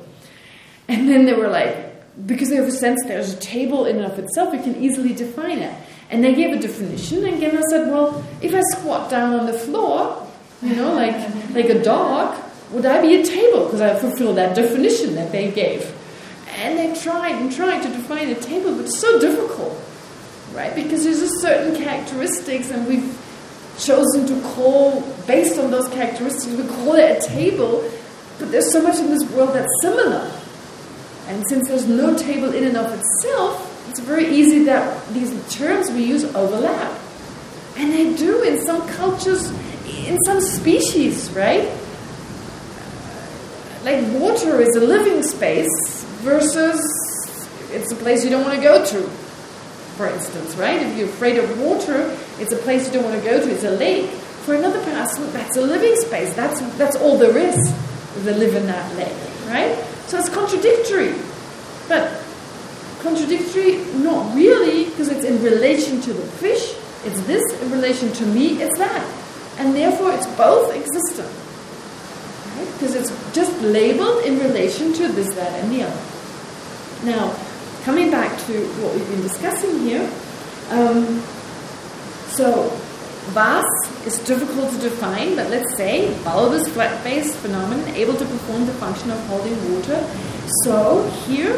And then they were like, because they have a sense there's a table in and of itself, we can easily define it. And they gave a definition, and Gendo said, well, if I squat down on the floor, you know, like like a dog, would I be a table? Because I fulfill that definition that they gave. And they tried and tried to define a table, but it's so difficult, right? Because there's a certain characteristics, and we've chosen to call, based on those characteristics, we call it a table, but there's so much in this world that's similar. And since there's no table in and of itself, it's very easy that these terms we use overlap. And they do in some cultures, in some species, right? like water is a living space versus it's a place you don't want to go to, for instance, right? If you're afraid of water, it's a place you don't want to go to, it's a lake. For another person, that's a living space. That's that's all there is to live in that lake, right? So it's contradictory. But contradictory, not really, because it's in relation to the fish, it's this in relation to me, it's that. And therefore it's both existent because it's just labeled in relation to this, that, and the other. Now, coming back to what we've been discussing here, um, so vase is difficult to define, but let's say bulbous flat-based phenomenon able to perform the function of holding water. So here,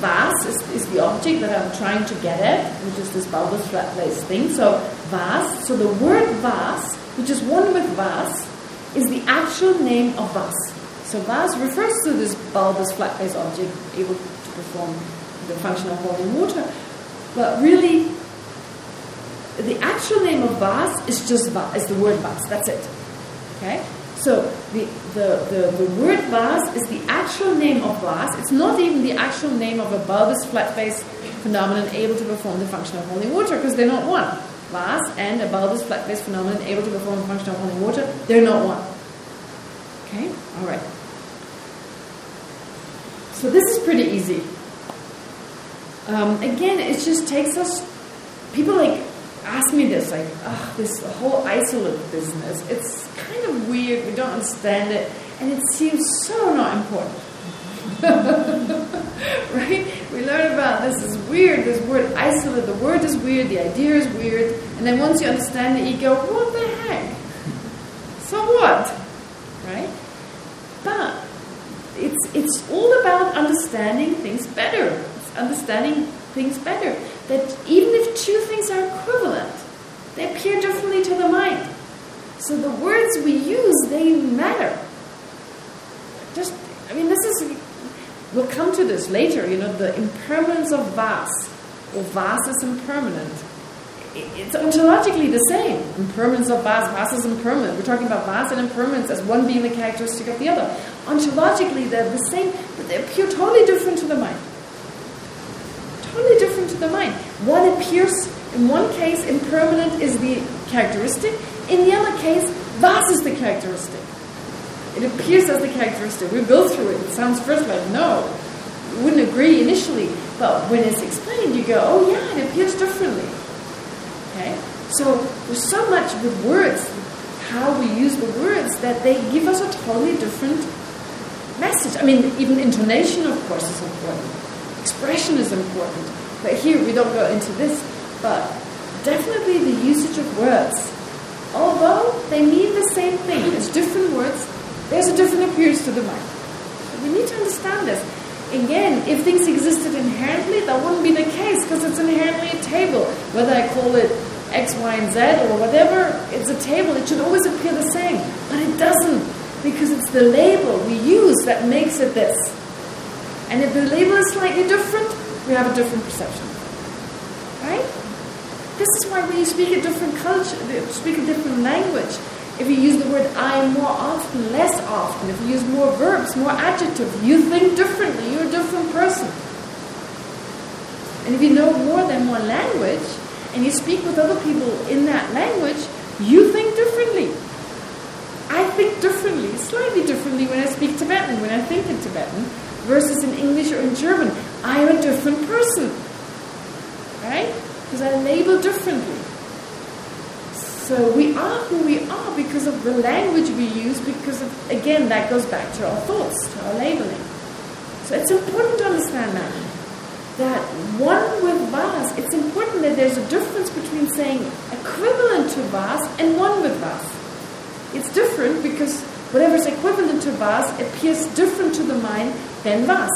vase is, is the object that I'm trying to get at, which is this bulbous flat-based thing. So vase, so the word vase, which is one with vase, is the actual name of vase. So vase refers to this bulbous flat-based object able to perform the function of holding water. But really, the actual name of vase is just vase, is the word vase. That's it. Okay? So the, the, the, the word vase is the actual name of vase. It's not even the actual name of a bulbous flat-based phenomenon able to perform the function of holding water because they're not one vase and a bulbous flat-based phenomenon able to perform the function of holding water, they're not one. Okay? All right. So this is pretty easy. Um, again, it just takes us... People like ask me this, like, oh, this whole isolate business. It's kind of weird. We don't understand it. And it seems so not important. right? We learn about this is weird, this word isolate, the word is weird, the idea is weird, and then once you understand it, you go, what the heck? So what? Right? But it's it's all about understanding things better. It's understanding things better. That even if two things are equivalent, they appear differently to the mind. So the words we use, they matter. Just, I mean, this is We'll come to this later, you know, the impermanence of vas, or vas is impermanent. It's ontologically the same. Impermanence of vas, vas is impermanent. We're talking about vas and impermanence as one being the characteristic of the other. Ontologically, they're the same, but they appear totally different to the mind. Totally different to the mind. One appears, in one case, impermanent is the characteristic. In the other case, vas is the characteristic. It appears as the characteristic. We go through it. It sounds first like, no, you wouldn't agree initially. But when it's explained, you go, oh yeah, it appears differently. Okay? So there's so much with words, how we use the words, that they give us a totally different message. I mean, even intonation, of course, is important. Expression is important. But here, we don't go into this. But definitely the usage of words. Although they mean the same thing, it's different words, there's a different appearance to the mind. We need to understand this. Again, if things existed inherently, that wouldn't be the case because it's inherently a table. Whether I call it X, Y, and Z or whatever, it's a table. It should always appear the same. But it doesn't because it's the label we use that makes it this. And if the label is slightly different, we have a different perception. Right? This is why when you speak a different culture, speak a different language, if you use the word I more often, less often, if you use more verbs, more adjectives, you think differently, you're a different person. And if you know more than one language, and you speak with other people in that language, you think differently. I think differently, slightly differently when I speak Tibetan, when I think in Tibetan, versus in English or in German. I am a different person. Right? Because I label differently. So we are who we are because of the language we use, because of, again, that goes back to our thoughts, to our labeling. So it's important to understand that. That one with vas, it's important that there's a difference between saying equivalent to vas and one with vas. It's different because whatever's equivalent to vas appears different to the mind than vas.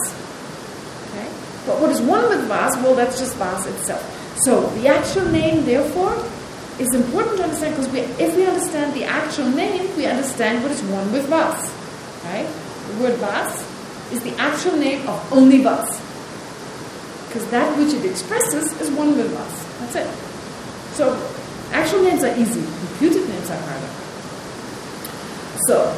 Okay? But what is one with vas? Well, that's just vas itself. So the actual name, therefore, is important to understand because we, if we understand the actual name, we understand what is one with vas. Right? The word vas is the actual name of only vas. Because that which it expresses is one with vas. That's it. So, actual names are easy. Computed names are harder. So,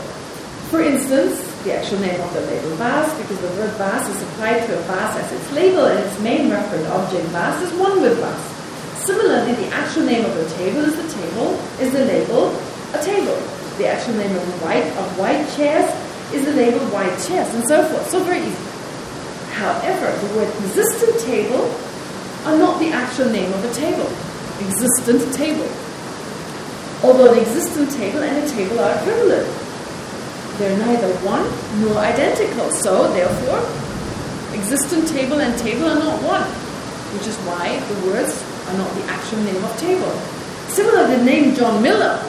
for instance, the actual name of the label vas, because the word vas is applied to a vas as its label and its main referent object vas is one with vas. Similarly, the actual name of a table is the table, is the label a table. The actual name of white of white chairs is the label white chairs, and so forth. So very easy. However, the word existent table are not the actual name of a table. Existent table. Although the existent table and a table are equivalent. They're neither one nor identical. So, therefore, existent table and table are not one. Which is why the words are not the actual name of table. Similarly, the name John Miller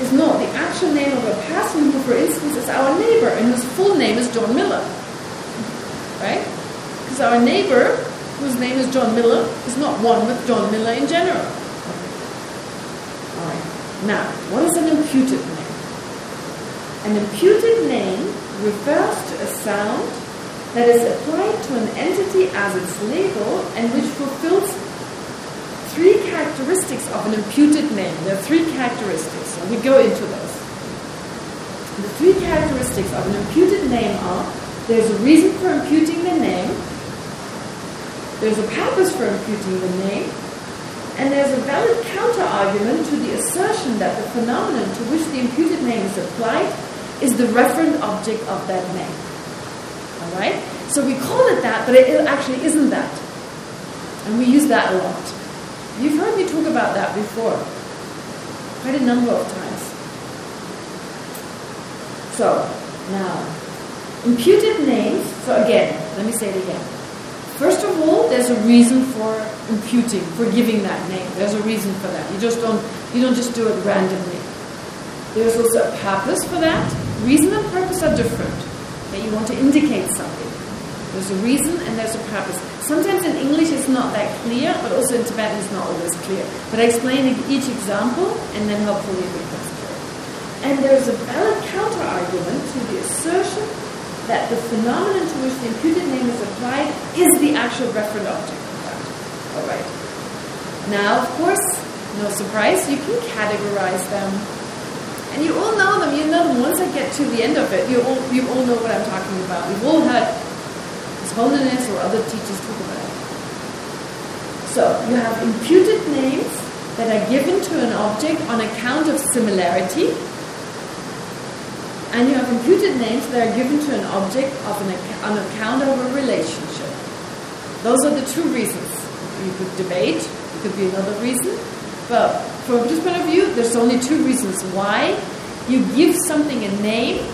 is not the actual name of a person who, for instance, is our neighbor and whose full name is John Miller. Right? Because our neighbor, whose name is John Miller, is not one with John Miller in general. Alright. Now, what is an imputed name? An imputed name refers to a sound that is applied to an entity as its label and which fulfills three characteristics of an imputed name. There are three characteristics, and we go into those. The three characteristics of an imputed name are there's a reason for imputing the name, there's a purpose for imputing the name, and there's a valid counter-argument to the assertion that the phenomenon to which the imputed name is applied is the referent object of that name. Alright? So we call it that, but it actually isn't that. And we use that a lot. You've heard me talk about that before, quite a number of times. So, now, imputed names, so again, let me say it again. First of all, there's a reason for imputing, for giving that name. There's a reason for that. You just don't, you don't just do it randomly. There's also a purpose for that. Reason and purpose are different. Okay, you want to indicate something. There's a reason and there's a purpose. Sometimes in English it's not that clear, but also in Tibetan it's not always clear. But I explain each example and then hopefully it becomes clear. And there's a valid counter-argument to the assertion that the phenomenon to which the imputed name is applied is the actual referent object of that. Alright. Now, of course, no surprise, you can categorize them and you all know them. You know them. Once I get to the end of it, you all you all know what I'm talking about. We've all heard His Holiness or other teachers talk about it. So you have imputed names that are given to an object on account of similarity, and you have imputed names that are given to an object of an, on account of a relationship. Those are the two reasons. You could debate. It could be another reason. But from Buddhist point of view, there's only two reasons why you give something a name,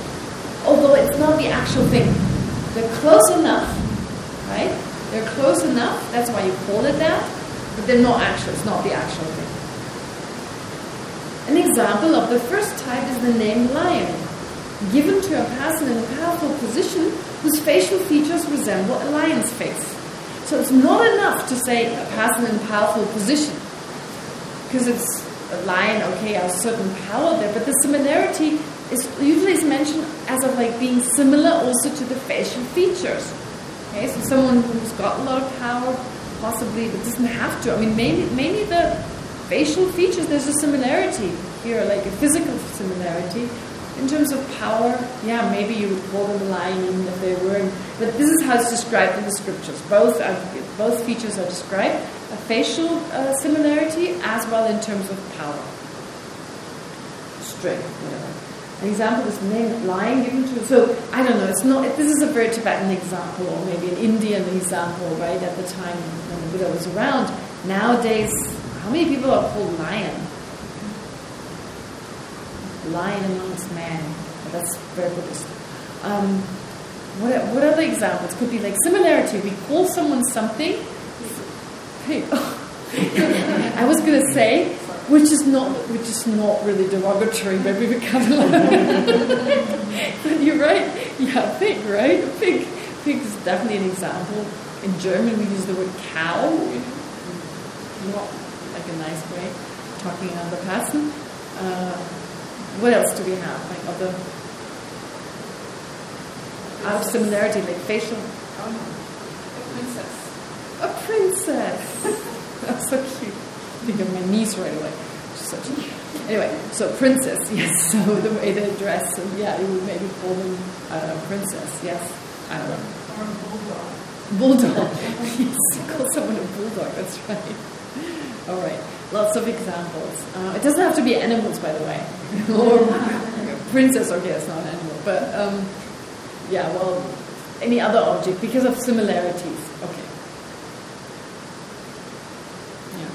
although it's not the actual thing. They're close enough, right? They're close enough, that's why you call it that, but they're not actual, it's not the actual thing. An example of the first type is the name lion, given to a person in a powerful position whose facial features resemble a lion's face. So it's not enough to say a person in a powerful position because it's a lion, okay, a certain power there, but the similarity is usually is mentioned as of like being similar also to the facial features. Okay, so someone who's got a lot of power, possibly, but doesn't have to. I mean, mainly, mainly the facial features, there's a similarity here, like a physical similarity. In terms of power, yeah, maybe you would call them lion even if they weren't. But this is how it's described in the scriptures. Both are, both features are described a facial uh, similarity as well in terms of power, strength, whatever. An example is lion given to. So I don't know. It's not. This is a very Tibetan example, or maybe an Indian example, right? At the time when the Buddha was around. Nowadays, how many people are called lion? Lion amongst men. That's very Buddhist. Um, what, what other examples could be like similarity? We call someone something I was going to say, which is not which is not really derogatory, but we become you're right. Yeah, pig, right? Pig. Pig is definitely an example. In German, we use the word cow. Not like a nice way, talking another person. Uh, what else do we have? Like other out of similarity, like facial. Oh, princess a princess. That's so cute. I think of my niece right away. She's such a Anyway, so princess, yes. So the way they dress, and yeah, you would maybe call them uh, princess, yes. I don't know. Or bulldog. Bulldog. yes, call someone a bulldog, that's right. All right, lots of examples. Uh, it doesn't have to be animals, by the way. or princess, okay, it's not an animal. But, um, yeah, well, any other object because of similarities. Okay. Yeah.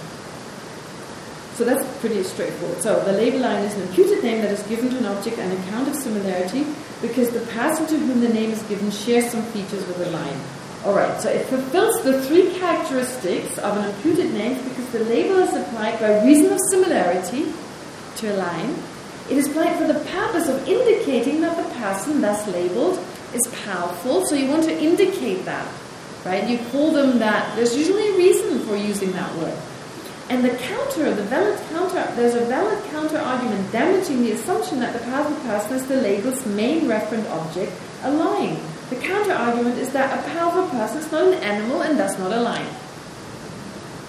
So that's pretty straightforward. So the label line is an imputed name that is given to an object on account of similarity because the person to whom the name is given shares some features with the line. Alright, so it fulfills the three characteristics of an imputed name because the label is applied by reason of similarity to a line. It is applied for the purpose of indicating that the person thus labeled is powerful. So you want to indicate that, right? You call them that. There's usually a reason for using that word. And the counter, the valid counter, there's a valid counter argument damaging the assumption that the powerful person is the label's main referent object, a lion. The counter argument is that a powerful person is not an animal and thus not a lion.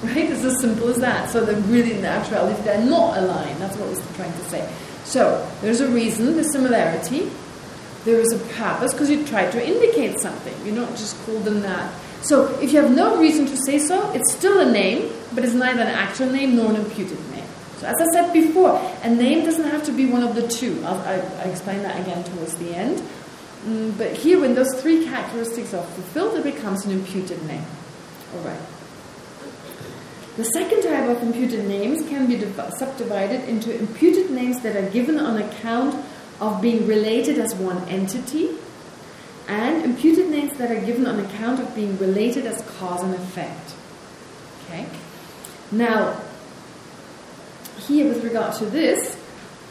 Right? It's as simple as that. So they're really in actuality, they're not a lion. That's what we're trying to say. So there's a reason, the similarity. There is a purpose because you try to indicate something. You don't just call them that so if you have no reason to say so, it's still a name, but it's neither an actual name nor an imputed name. So as I said before, a name doesn't have to be one of the two. I'll, I, I explain that again towards the end. Mm, but here, when those three characteristics are fulfilled, it becomes an imputed name. All right. The second type of imputed names can be subdivided into imputed names that are given on account of being related as one entity and imputed names that are given on account of being related as cause and effect. Okay? Now, here with regard to this,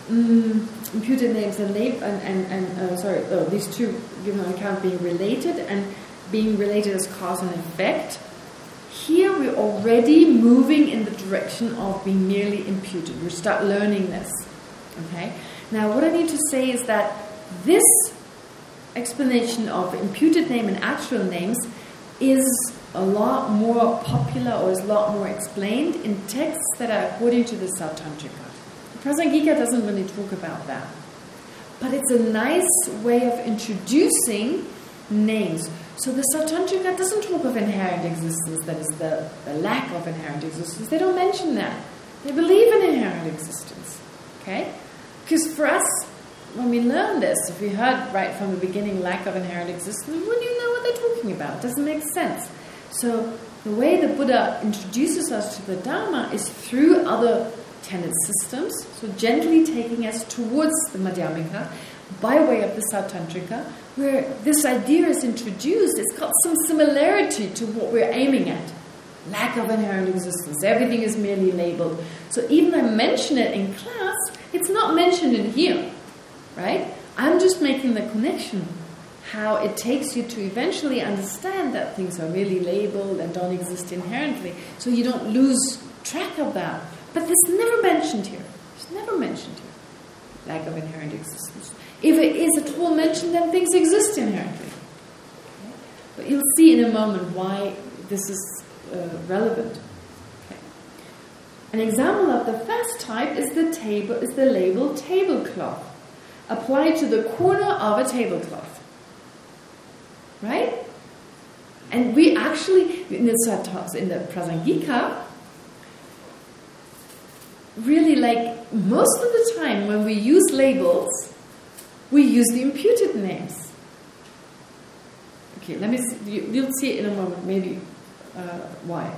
um, imputed names and, and, and, and uh, sorry, oh, these two given on account being related and being related as cause and effect, here we're already moving in the direction of being merely imputed. We start learning this. Okay? Now, what I need to say is that this explanation of imputed name and actual names is a lot more popular or is a lot more explained in texts that are according to the Sautrantika. The Prasangika doesn't really talk about that. But it's a nice way of introducing names. So the Sautrantika doesn't talk of inherent existence, that is the, the lack of inherent existence. They don't mention that. They believe in inherent existence. Okay? Because for us, when we learn this, if we heard right from the beginning lack of inherent existence, we wouldn't even know what they're talking about. It doesn't make sense. So the way the Buddha introduces us to the Dharma is through other tenet systems, so gently taking us towards the Madhyamika by way of the Sautrantika, where this idea is introduced, it's got some similarity to what we're aiming at. Lack of inherent existence. Everything is merely labeled. So even I mention it in class, it's not mentioned in here right? I'm just making the connection how it takes you to eventually understand that things are really labeled and don't exist inherently, so you don't lose track of that. But this never mentioned here. It's never mentioned here. Lack of inherent existence. If it is at all mentioned, then things exist inherently. Okay? But you'll see in a moment why this is uh, relevant. Okay. An example of the first type is the table is the label tablecloth applied to the corner of a tablecloth. Right? And we actually, in the, in the Prasangika, really like most of the time when we use labels, we use the imputed names. Okay, let me see, you, will see it in a moment, maybe uh, why.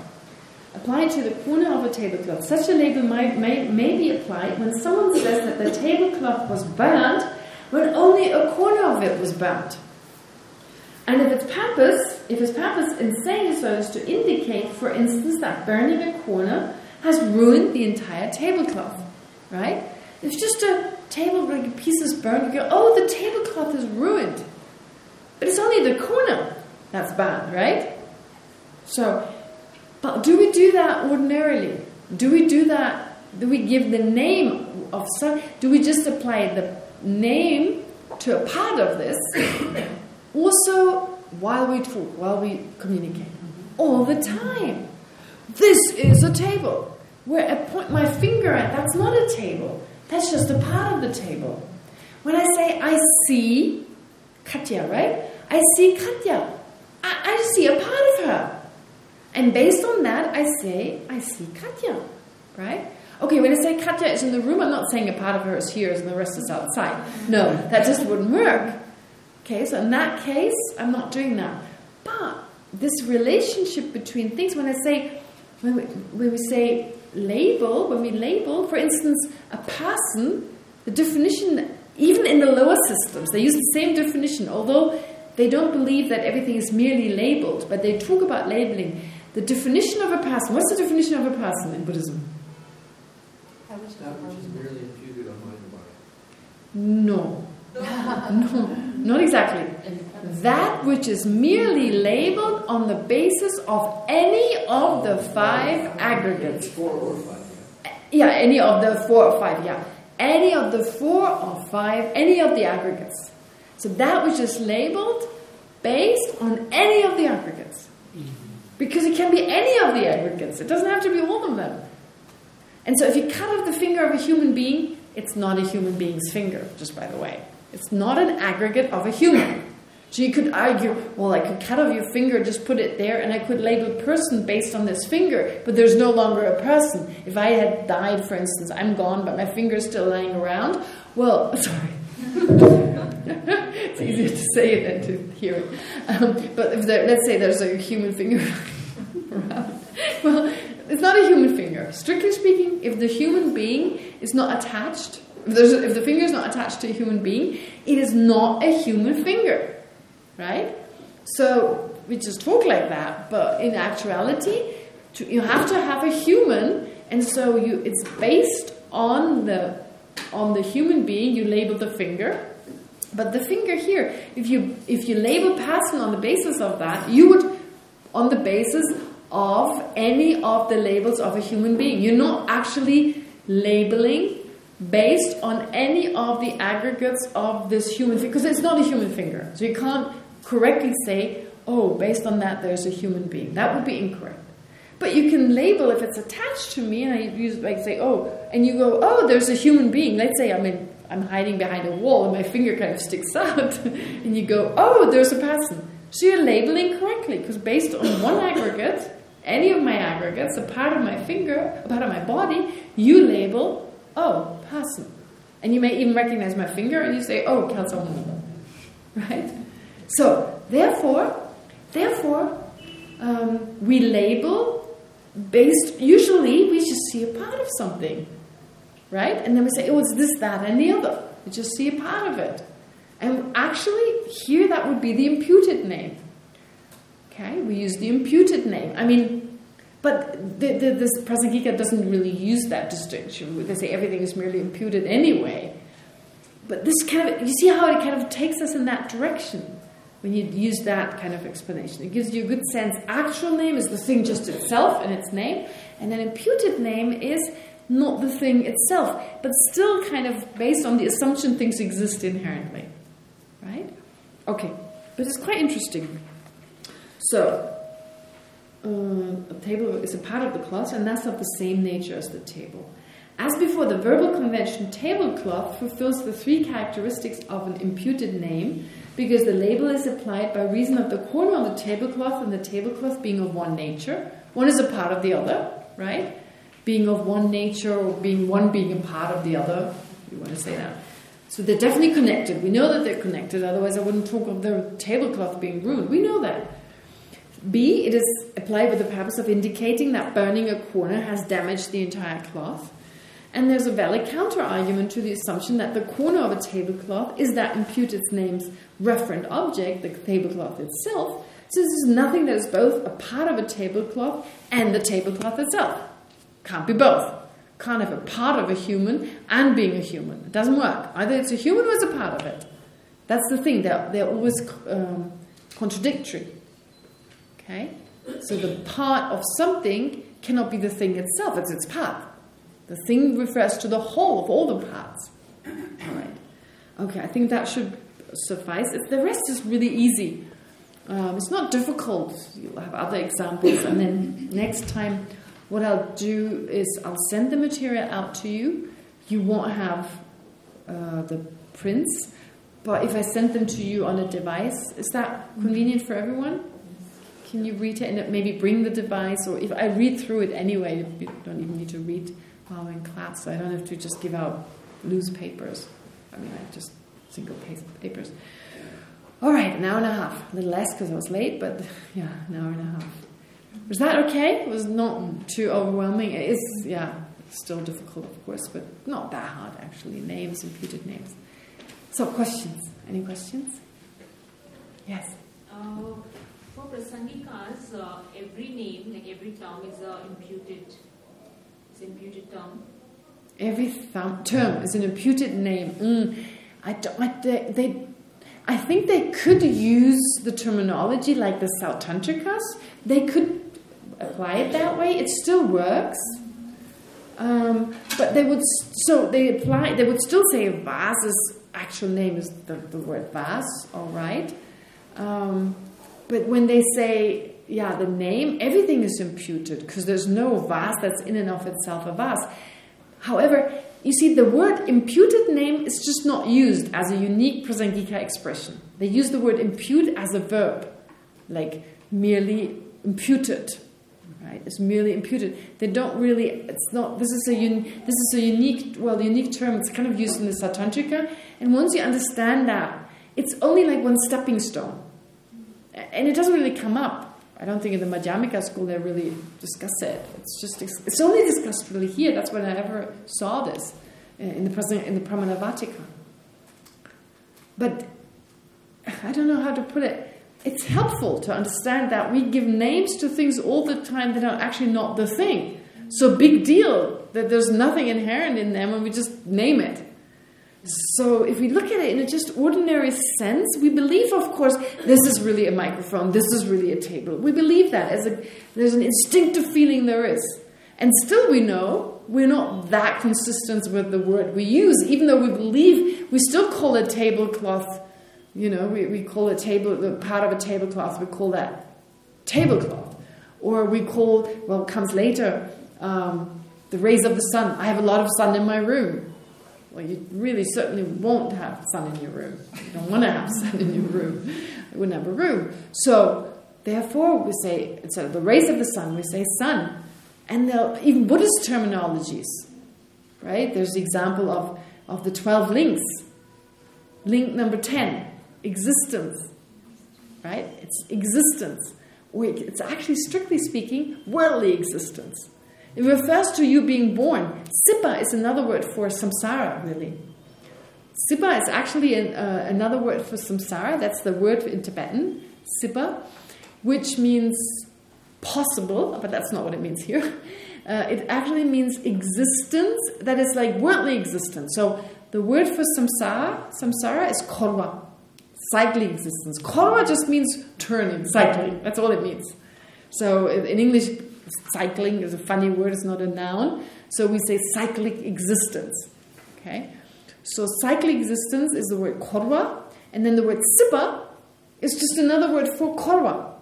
Applied to the corner of a tablecloth. Such a label might, may, may be applied when someone says that the tablecloth was burnt when only a corner of it was burnt. And if its purpose, if its purpose in saying so is to indicate, for instance, that burning a corner has ruined the entire tablecloth, right? If just a table like a piece is burned, you go, oh, the tablecloth is ruined. But it's only the corner that's bad, right? So but do we do that ordinarily? Do we do that? Do we give the name of some? Do we just apply the name to a part of this? also, while we talk, while we communicate, all the time. This is a table. Where I point my finger at, that's not a table. That's just a part of the table. When I say I see Katya, right? I see Katya. I, I see a part of her. And based on that, I say, I see Katya, right? Okay, when I say Katya is in the room, I'm not saying a part of her is here and the rest is outside. No, that just wouldn't work. Okay, so in that case, I'm not doing that. But this relationship between things, when I say, when we, when we say label, when we label, for instance, a person, the definition, even in the lower systems, they use the same definition, although they don't believe that everything is merely labeled, but they talk about labeling. The definition of a person, what's the definition of a person in Buddhism? That which is merely imputed on mind or body. No. no, not exactly. That which is merely labeled on the basis of any of the five aggregates. Four or five. Yeah, any of the four or five, yeah. Any of the four or five, any of the aggregates. So that which is labeled based on any of the aggregates. Mm-hmm. Because it can be any of the aggregates. It doesn't have to be all of them. And so if you cut off the finger of a human being, it's not a human being's finger, just by the way. It's not an aggregate of a human. So you could argue, well, I could cut off your finger, just put it there, and I could label a person based on this finger, but there's no longer a person. If I had died, for instance, I'm gone, but my finger's still lying around, well, sorry. it's easier to say it than to hear it. Um, but if there, let's say there's a human finger around, well, it's not a human finger. Strictly speaking, if the human being is not attached, if, if the finger is not attached to a human being, it is not a human finger right? So we just talk like that, but in actuality, to, you have to have a human, and so you it's based on the on the human being. You label the finger, but the finger here, if you if you label person on the basis of that, you would on the basis of any of the labels of a human being. You're not actually labeling based on any of the aggregates of this human finger, because it's not a human finger. So you can't correctly say, oh, based on that, there's a human being. That would be incorrect. But you can label if it's attached to me, and I use like say, oh, and you go, oh, there's a human being. Let's say I'm in, I'm hiding behind a wall, and my finger kind of sticks out, and you go, oh, there's a person. So you're labeling correctly because based on one aggregate, any of my aggregates, a part of my finger, a part of my body, you label, oh, person. And you may even recognize my finger, and you say, oh, Kelsang. Right? So, therefore, therefore, um, we label based, usually we just see a part of something, right? And then we say, oh, it's this, that, and the other. We just see a part of it. And actually, here that would be the imputed name. Okay, we use the imputed name. I mean, but the, the, this Prasangika doesn't really use that distinction. They say everything is merely imputed anyway. But this kind of, you see how it kind of takes us in that direction when you use that kind of explanation. It gives you a good sense. Actual name is the thing just itself and its name, and an imputed name is not the thing itself, but still kind of based on the assumption things exist inherently. Right? Okay, but it's quite interesting. So, uh, a table is a part of the cloth, and that's of the same nature as the table. As before, the verbal convention tablecloth fulfills the three characteristics of an imputed name, because the label is applied by reason of the corner of the tablecloth and the tablecloth being of one nature. One is a part of the other, right? Being of one nature or being one being a part of the other, you want to say that. So they're definitely connected. We know that they're connected, otherwise I wouldn't talk of the tablecloth being ruined. We know that. B, it is applied with the purpose of indicating that burning a corner has damaged the entire cloth. And there's a valid counter-argument to the assumption that the corner of a tablecloth is that imputed name's referent object, the tablecloth itself, since there's nothing that is both a part of a tablecloth and the tablecloth itself. Can't be both. Can't have a part of a human and being a human. It doesn't work. Either it's a human or it's a part of it. That's the thing. They're, they're always um, contradictory. Okay? So the part of something cannot be the thing itself. It's its part. The thing refers to the whole of all the parts. All right. Okay, I think that should suffice. The rest is really easy. Um, it's not difficult. You'll have other examples. And then next time, what I'll do is I'll send the material out to you. You won't have uh, the prints. But if I send them to you on a device, is that convenient for everyone? Can you read it and maybe bring the device? Or if I read through it anyway, you don't even need to read while in class, so I don't have to just give out loose papers. I mean, I just single papers. All right, an hour and a half. A little less because I was late, but yeah, an hour and a half. Was that okay? It was not too overwhelming. It is, yeah, still difficult, of course, but not that hard, actually. Names, imputed names. So, questions? Any questions? Yes? For Prasangikas, uh, every name, like every term is uh, imputed it's imputed term? Every term is an imputed name. Mm. I don't, I, they, they, I think they could use the terminology like the Sautrantikas. They could apply it that way. It still works. Um, but they would, so they apply, they would still say vase's actual name is the, the word Vas. all right? Um, but when they say yeah, the name, everything is imputed because there's no vase that's in and of itself a vase. However, you see, the word imputed name is just not used as a unique Prasangika expression. They use the word impute as a verb, like merely imputed, right? It's merely imputed. They don't really. It's not. This is a un, this is a unique. Well, unique term. It's kind of used in the Sautrantika, and once you understand that, it's only like one stepping stone, and it doesn't really come up. I don't think in the Madhyamika school they really discuss it. It's just it's only discussed really here. That's when I ever saw this uh, in the present in the Pramanavartika. But I don't know how to put it. It's helpful to understand that we give names to things all the time that are actually not the thing. So big deal that there's nothing inherent in them and we just name it. So if we look at it in a just ordinary sense, we believe, of course, this is really a microphone, this is really a table. We believe that as a there's an instinctive feeling there is. And still we know we're not that consistent with the word we use, even though we believe we still call a tablecloth, you know, we, we call a table, the part of a tablecloth, we call that tablecloth. Or we call, well, comes later, um, the rays of the sun. I have a lot of sun in my room well, you really certainly won't have sun in your room. You don't want to have sun in your room. You wouldn't have a room. So, therefore, we say, instead of the rays of the sun, we say sun. And there, even Buddhist terminologies, right? There's the example of, of the 12 links. Link number 10, existence, right? It's existence. It's actually, strictly speaking, worldly existence. It refers to you being born. Sipa is another word for samsara, really. Sipa is actually an, uh, another word for samsara. That's the word in Tibetan, sipa, which means possible, but that's not what it means here. Uh, it actually means existence that is like worldly existence. So the word for samsara, samsara is korwa, cycling existence. Korwa just means turning, cycling. That's all it means. So in English, cycling is a funny word, it's not a noun. So we say cyclic existence. Okay? So cyclic existence is the word korwa, and then the word sipa is just another word for korwa.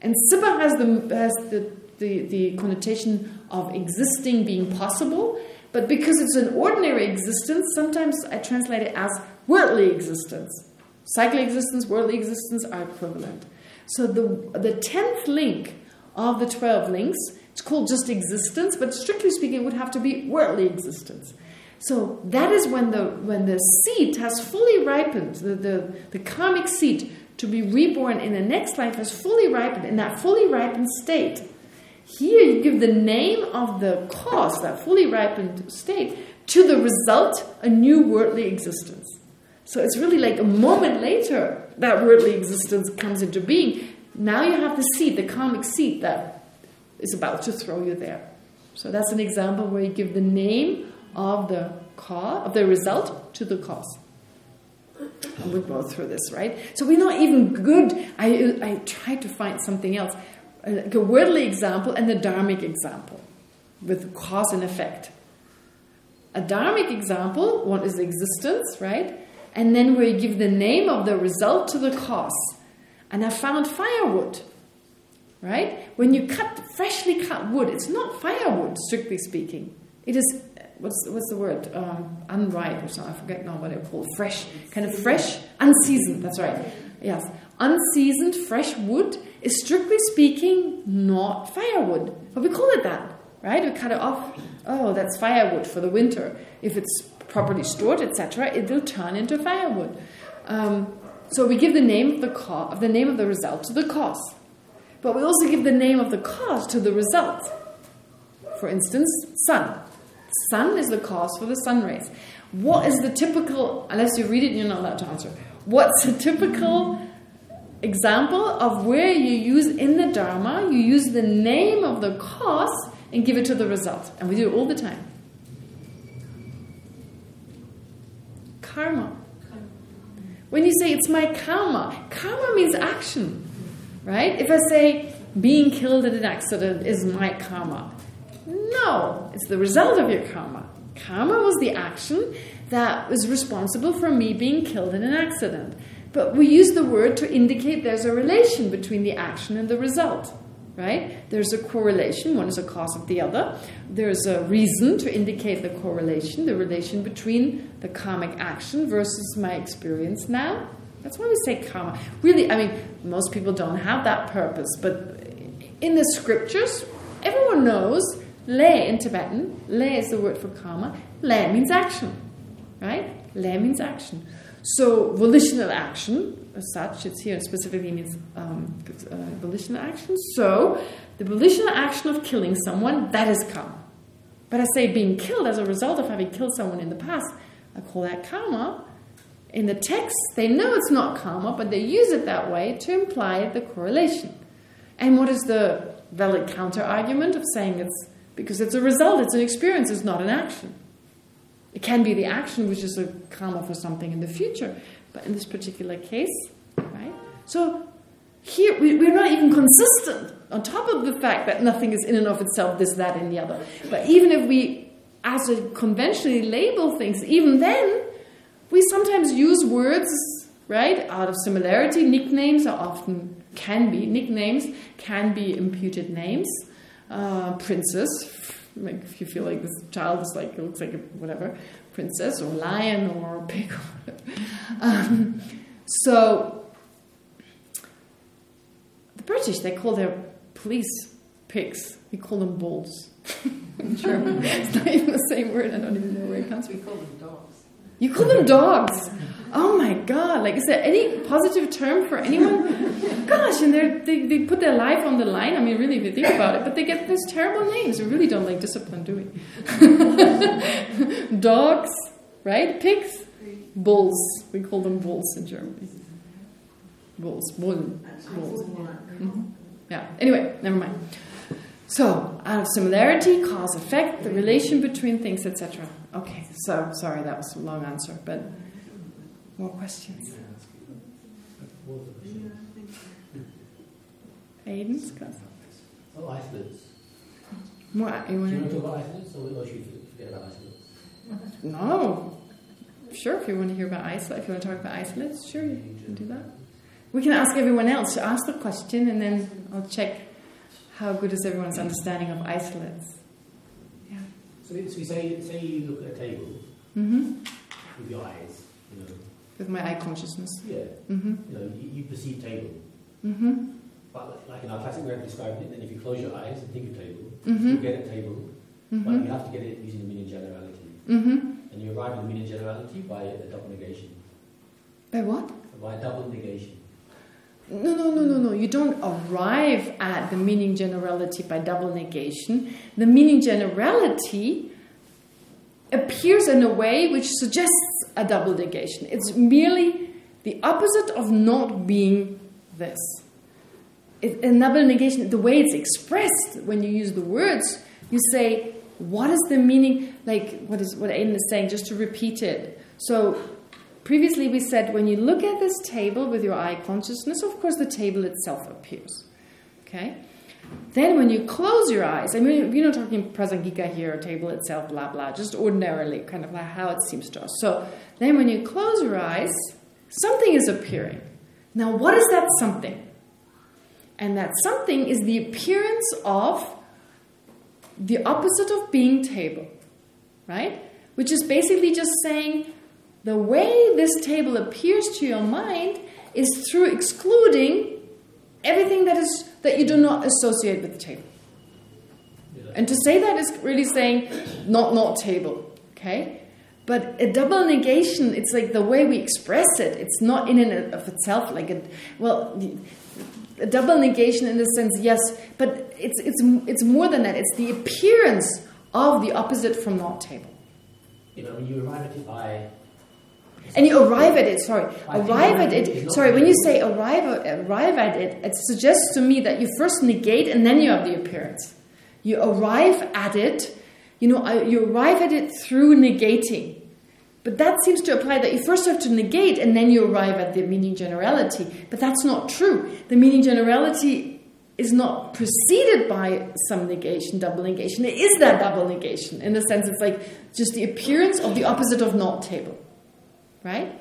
And sipa has the has the, the, the connotation of existing being possible, but because it's an ordinary existence, sometimes I translate it as worldly existence. Cyclic existence, worldly existence are equivalent. So the the tenth link of the 12 links. It's called just existence, but strictly speaking, it would have to be worldly existence. So that is when the when the seed has fully ripened, the, the, the karmic seed to be reborn in the next life has fully ripened, in that fully ripened state. Here you give the name of the cause, that fully ripened state, to the result, a new worldly existence. So it's really like a moment later that worldly existence comes into being. Now you have the seed, the karmic seed that is about to throw you there. So that's an example where you give the name of the cause, of the result to the cause. And we go through this, right? So we're not even good. I I tried to find something else, like a worldly example and a dharmic example, with cause and effect. A dharmic example, what is existence, right? And then we give the name of the result to the cause. And I found firewood. Right? When you cut freshly cut wood, it's not firewood, strictly speaking. It is what's what's the word? Um, unripe or something. I forget now what it's called. Fresh, kind of fresh, unseasoned. That's right. Yes, unseasoned fresh wood is strictly speaking not firewood, but we call it that, right? We cut it off. Oh, that's firewood for the winter. If it's properly stored, etc., it will turn into firewood. Um, so we give the name of the cause, of the name of the result to the cause. But we also give the name of the cause to the result. For instance, sun. Sun is the cause for the sun rays. What is the typical, unless you read it, you're not allowed to answer. What's a typical example of where you use in the Dharma, you use the name of the cause and give it to the result. And we do it all the time. Karma. When you say it's my karma, karma means action, right? If I say being killed in an accident is my karma, no, it's the result of your karma. Karma was the action that was responsible for me being killed in an accident. But we use the word to indicate there's a relation between the action and the result. Right? There's a correlation. One is a cause of the other. There's a reason to indicate the correlation, the relation between the karmic action versus my experience now. That's why we say karma. Really, I mean, most people don't have that purpose, but in the scriptures, everyone knows le in Tibetan. Le is the word for karma. Le means action, right? Le means action. So volitional action, as such, it's here specifically means um, uh, volitional action. So the volitional action of killing someone, that is karma. But I say being killed as a result of having killed someone in the past, I call that karma. In the text, they know it's not karma, but they use it that way to imply the correlation. And what is the valid counter argument of saying it's because it's a result, it's an experience, it's not an action? It can be the action which is a karma for something in the future, but in this particular case, right? So here we, we're not even consistent on top of the fact that nothing is in and of itself this, that, and the other. But even if we, as a conventionally label things, even then, we sometimes use words, right, out of similarity. Nicknames are often, can be, nicknames can be imputed names. Uh, princess, like if you feel like this child is like, it looks like a whatever, princess or lion or pig. Um, so, the British, they call their police pigs. We call them bulls. in German. It's not even the same word. I don't even know where it comes from. We call them dogs. You call them dogs. Oh my god! Like, is there any positive term for anyone? Gosh, and they they put their life on the line. I mean, really, if you think about it, but they get these terrible names. We really don't like discipline, do we? Dogs, right? Pigs, bulls. We call them bulls in Germany. Bulls, bull, bulls. Mm -hmm. Yeah. Anyway, never mind. So, out of similarity, cause effect, the relation between things, etc. Okay. So, sorry, that was a long answer, but. More questions? Aiden's got Oh, isolates. More, you want you want to? talk about isolates or, or should you forget about isolates? No. Sure, if you want to hear about isolate, if you want to talk about isolates, sure, you can do that. We can ask everyone else to ask the question and then I'll check how good is everyone's understanding of isolates. Yeah. So, so you say, say you look at a table Mm-hmm. with your eyes, you know, With my eye consciousness. yeah, Mm-hmm. you know, you, you perceive table. Mm-hmm. But like in our classic way of describing it, then if you close your eyes and think of table, Mhm. you get a table, but Mm-hmm. you have to get it using the meaning generality. Mm-hmm. And you arrive at the meaning generality by a double negation. By what? By double negation. No, no, no, no, no. You don't arrive at the meaning generality by double negation. The meaning generality appears in a way which suggests a double negation. It's merely the opposite of not being this. It, a double negation, the way it's expressed when you use the words, you say, what is the meaning? Like what is what Aiden is saying, just to repeat it. So Previously we said when you look at this table with your eye consciousness, of course the table itself appears. Okay? Then when you close your eyes, I mean, we're not talking prasangika here, table itself, blah, blah, just ordinarily, kind of like how it seems to us. So then when you close your eyes, something is appearing. Now what is that something? And that something is the appearance of the opposite of being table. Right? Which is basically just saying, the way this table appears to your mind is through excluding everything that is that you do not associate with the table. Yeah. And to say that is really saying not not table, okay? But a double negation, it's like the way we express it. It's not in and of itself like a well, a double negation in the sense, yes, but it's it's it's more than that. It's the appearance of the opposite from not table. You know, when you arrive at by And you arrive at it, sorry, arrive at it, sorry, when you say arrive, arrive at it, it suggests to me that you first negate and then you have the appearance. You arrive at it, you know, you arrive at it through negating. But that seems to apply that you first have to negate and then you arrive at the meaning generality. But that's not true. The meaning generality is not preceded by some negation, double negation. It is that double negation. In a sense, it's like just the appearance of the opposite of not table. Right?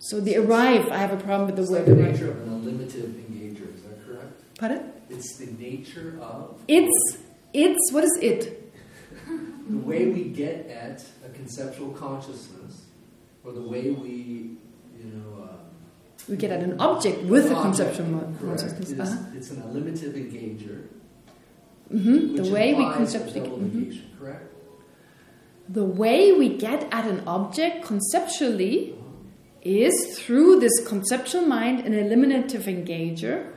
So the arrive, I have a problem with the It's word like the nature of an eliminative engager, is that correct? Pardon? It's the nature of. It's it's what is it? the way we get at a conceptual consciousness, or the way we, you know. Uh, we get at an object with a conceptual consciousness. It is, uh -huh. It's an eliminative engager. Mm -hmm. The way we conceptually. Mm -hmm. Correct. The way we get at an object conceptually is through this conceptual mind, an eliminative engager.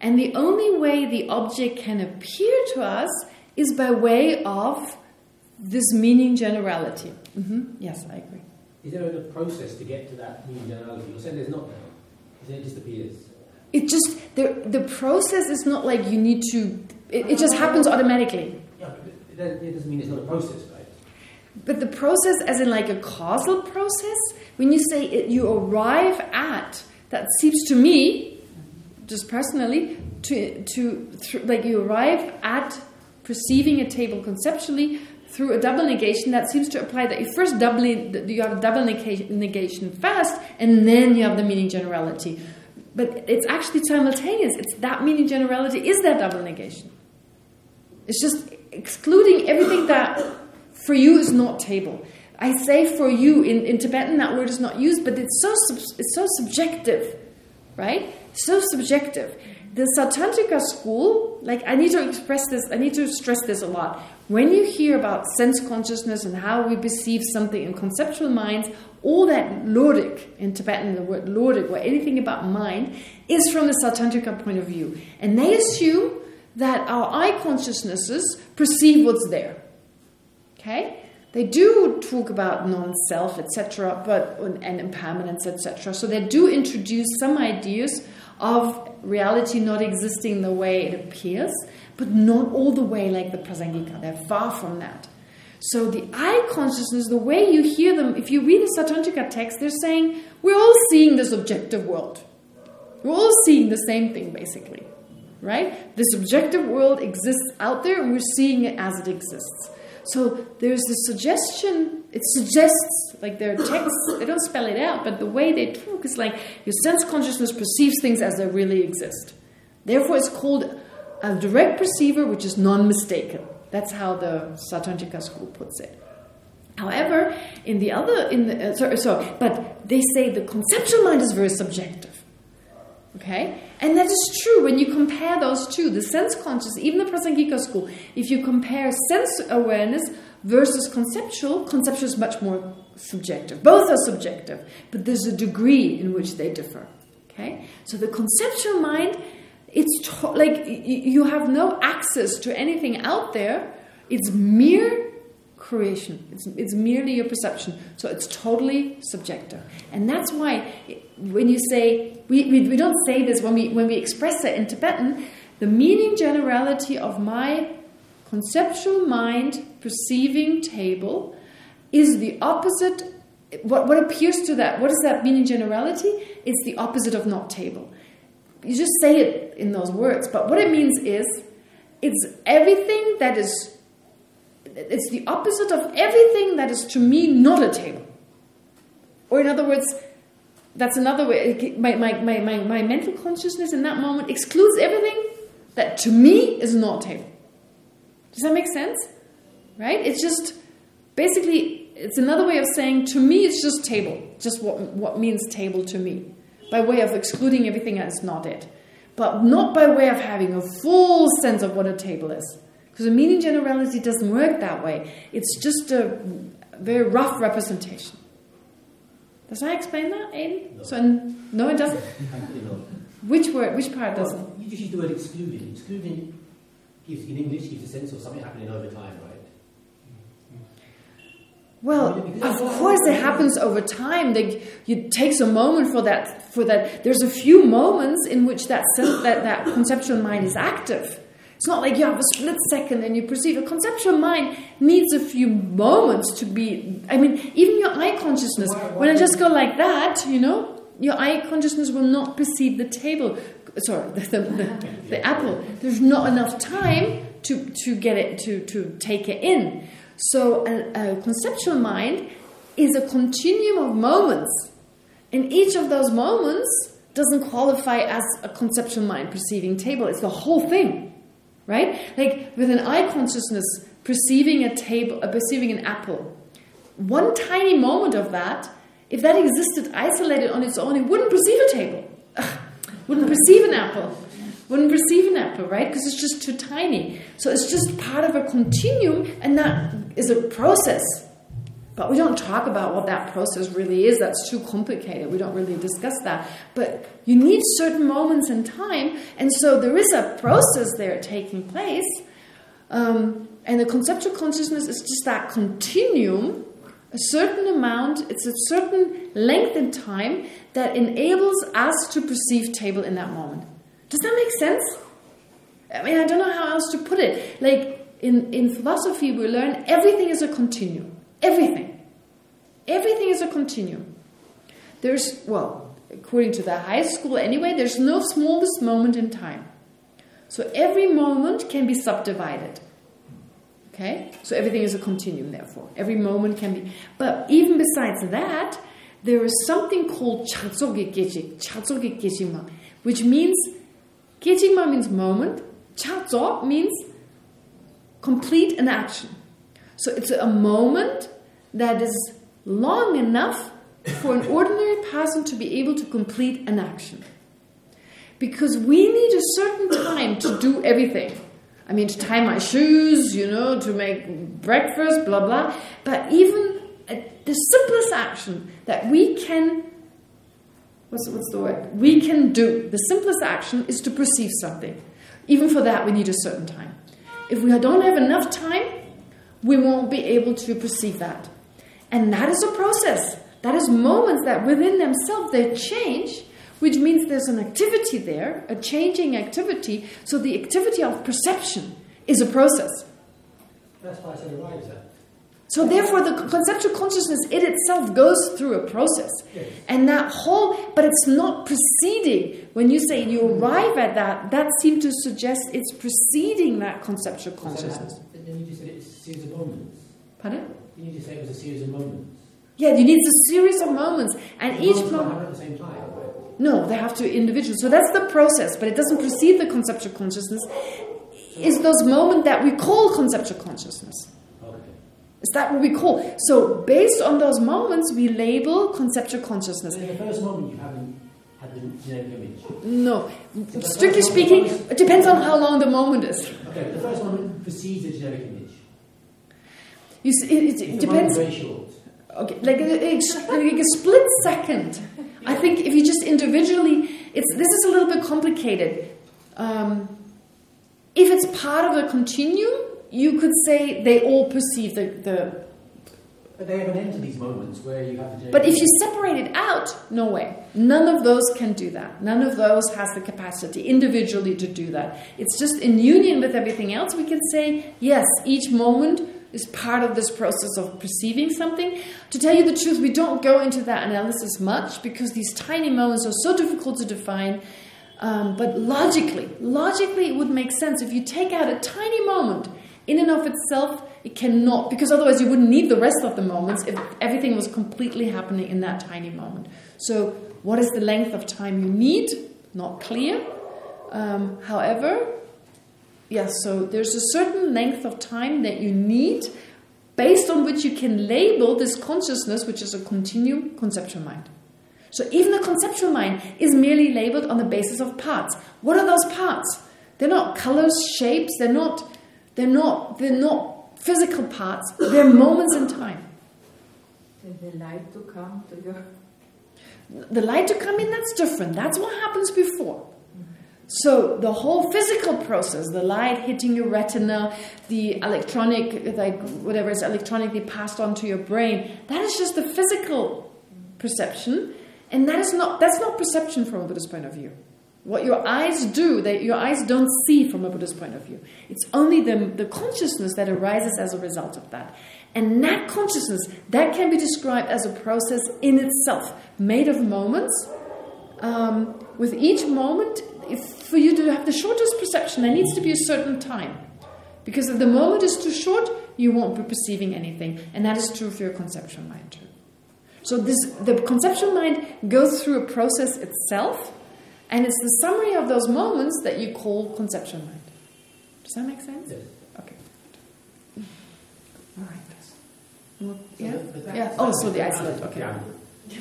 And the only way the object can appear to us is by way of this meaning generality. Mm -hmm. Yes, I agree. Is there a process to get to that meaning generality? You're saying there's not now. Is it just appears? It just, the, the process is not like you need to, it, it just happens automatically. Yeah, but it doesn't mean it's not a process, right? But the process as in like a causal process, when you say it, you arrive at, that seems to me, just personally, to, to like you arrive at perceiving a table conceptually through a double negation that seems to apply that you first double you have a double negation first and then you have the meaning generality. But it's actually simultaneous. It's that meaning generality is that double negation. It's just excluding everything that for you is not table I say for you in, in Tibetan that word is not used but it's so it's so subjective right so subjective the Sautrantika school, like I need to express this, I need to stress this a lot. When you hear about sense consciousness and how we perceive something in conceptual minds, all that lodik, in Tibetan the word lodik, or anything about mind, is from the Sautrantika point of view. And they assume that our eye consciousnesses perceive what's there. Okay? They do talk about non-self, etc., but and impermanence, etc. So they do introduce some ideas of reality not existing the way it appears, but not all the way like the Prasangika. They're far from that. So the eye consciousness, the way you hear them, if you read the Sautrantika text, they're saying, we're all seeing this objective world. We're all seeing the same thing, basically. Right? This objective world exists out there, and we're seeing it as it exists. So there's this suggestion, it suggests, like their texts, they don't spell it out, but the way they talk is like your sense consciousness perceives things as they really exist. Therefore, it's called a direct perceiver, which is non-mistaken. That's how the Sautrantika school puts it. However, in the other, in the, uh, so, but they say the conceptual mind is very subjective. Okay? And that is true when you compare those two, the sense conscious, even the Prasangika school, if you compare sense awareness versus conceptual, conceptual is much more subjective. Both are subjective, but there's a degree in which they differ. Okay? So the conceptual mind, it's like you have no access to anything out there. It's mere creation. It's, it's merely your perception. So it's totally subjective. And that's why when you say, we, we, we don't say this when we, when we express it in Tibetan, the meaning generality of my conceptual mind perceiving table is the opposite what, what appears to that what does that mean in generality it's the opposite of not table you just say it in those words but what it means is it's everything that is it's the opposite of everything that is to me not a table. Or in other words, that's another way. My, my, my, my, my mental consciousness in that moment excludes everything that to me is not a table. Does that make sense? Right? It's just basically it's another way of saying to me it's just table. Just what what means table to me. By way of excluding everything that is not it. But not by way of having a full sense of what a table is. Because the meaning generality doesn't work that way. It's just a very rough representation. Does I explain that, Aiden? No. So, no, it doesn't? Which word, which part well, doesn't? You just use the word excluding. Excluding gives, in English, gives a sense of something happening over time, right? Well, of course, it happens over time. Like, it takes a moment for that. For that, there's a few moments in which that sense, that that conceptual mind is active. It's not like you have a split second and you perceive. A conceptual mind needs a few moments to be... I mean, even your eye consciousness, when I just go like that, you know, your eye consciousness will not perceive the table. Sorry, the, the, the, the apple. There's not enough time to, to get it, to, to take it in. So a, a conceptual mind is a continuum of moments. And each of those moments, doesn't qualify as a conceptual mind perceiving table. It's the whole thing, right? Like with an eye consciousness perceiving a table, uh, perceiving an apple, one tiny moment of that, if that existed isolated on its own, it wouldn't perceive a table, Ugh, wouldn't perceive an apple, wouldn't perceive an apple, right? Because it's just too tiny. So it's just part of a continuum, and that is a process. But we don't talk about what that process really is. That's too complicated. We don't really discuss that. But you need certain moments in time. And so there is a process there taking place. Um, and the conceptual consciousness is just that continuum, a certain amount, it's a certain length in time that enables us to perceive table in that moment. Does that make sense? I mean, I don't know how else to put it. Like, in, in philosophy, we learn everything is a continuum. Everything. Everything is a continuum. There's, well, according to the high school anyway, there's no smallest moment in time. So every moment can be subdivided. Okay? So everything is a continuum, therefore. Every moment can be... But even besides that, there is something called chazoge gejima, which means... Gejima means moment. Chazo means complete an action. So it's a moment that is long enough for an ordinary person to be able to complete an action. Because we need a certain time to do everything. I mean, to tie my shoes, you know, to make breakfast, blah, blah. But even the simplest action that we can, what's, what's the word? We can do, the simplest action is to perceive something. Even for that, we need a certain time. If we don't have enough time, we won't be able to perceive that. And that is a process. That is moments that within themselves they change, which means there's an activity there, a changing activity. So the activity of perception is a process. That's why I said arrives at. So therefore, the conceptual consciousness, it itself goes through a process. Yes. And that whole, but it's not preceding. When you say you arrive at that, that seems to suggest it's preceding that conceptual consciousness. Then you just said it's a series of moments. Pardon? Didn't you just say it was a series of moments? Yeah, you need a series of moments. And The each moment... happen at the same time, right? No, they have to individual. So that's the process, but it doesn't precede the conceptual consciousness. Is those moments that we call conceptual consciousness. Okay. Is that what we call? So based on those moments, we label conceptual consciousness. In the first moment you haven't had the generic image. No, So strictly speaking, it depends on how long the moment is. Okay, the first moment precedes the generic image. You see, it, it, depends. Okay, like a, a- like a split second. I think if you just individually, it's this is a little bit complicated. Um, if it's part of a continuum, you could say they all perceive the, the But they have an end to these moments where you have generic But if you separate it out, no way. None of those can do that. None of those has the capacity individually to do that. It's just in union with everything else, we can say, yes, each moment is part of this process of perceiving something. To tell you the truth, we don't go into that analysis much because these tiny moments are so difficult to define. Um, but logically, logically it would make sense. If you take out a tiny moment, in and of itself, it cannot, because otherwise you wouldn't need the rest of the moments if everything was completely happening in that tiny moment. So what is the length of time you need? Not clear. Um, however, yes, so there's a certain length of time that you need based on which you can label this consciousness, which is a continuum conceptual mind. So even the conceptual mind is merely labeled on the basis of parts. What are those parts? They're not colors, shapes, they're not they're not they're not physical parts, they're moments in time. The light to come to your The light to come in, that's different. That's what happens before. So the whole physical process, the light hitting your retina, the electronic, like whatever is electronically passed on to your brain, that is just the physical perception. And that is not that's not perception from a Buddhist point of view. What your eyes do, that your eyes don't see from a Buddhist point of view. It's only the, the consciousness that arises as a result of that. And that consciousness, that can be described as a process in itself, made of moments. Um, with each moment, if for you to have the shortest perception, there needs to be a certain time. Because if the moment is too short, you won't be perceiving anything. And that is true for your conceptual mind too. So this, the conceptual mind goes through a process itself, And it's the summary of those moments that you call conception mind. Does that make sense? Yes. Okay. All right. So yeah? the- the- Yeah. Oh, so the that isolate, okay.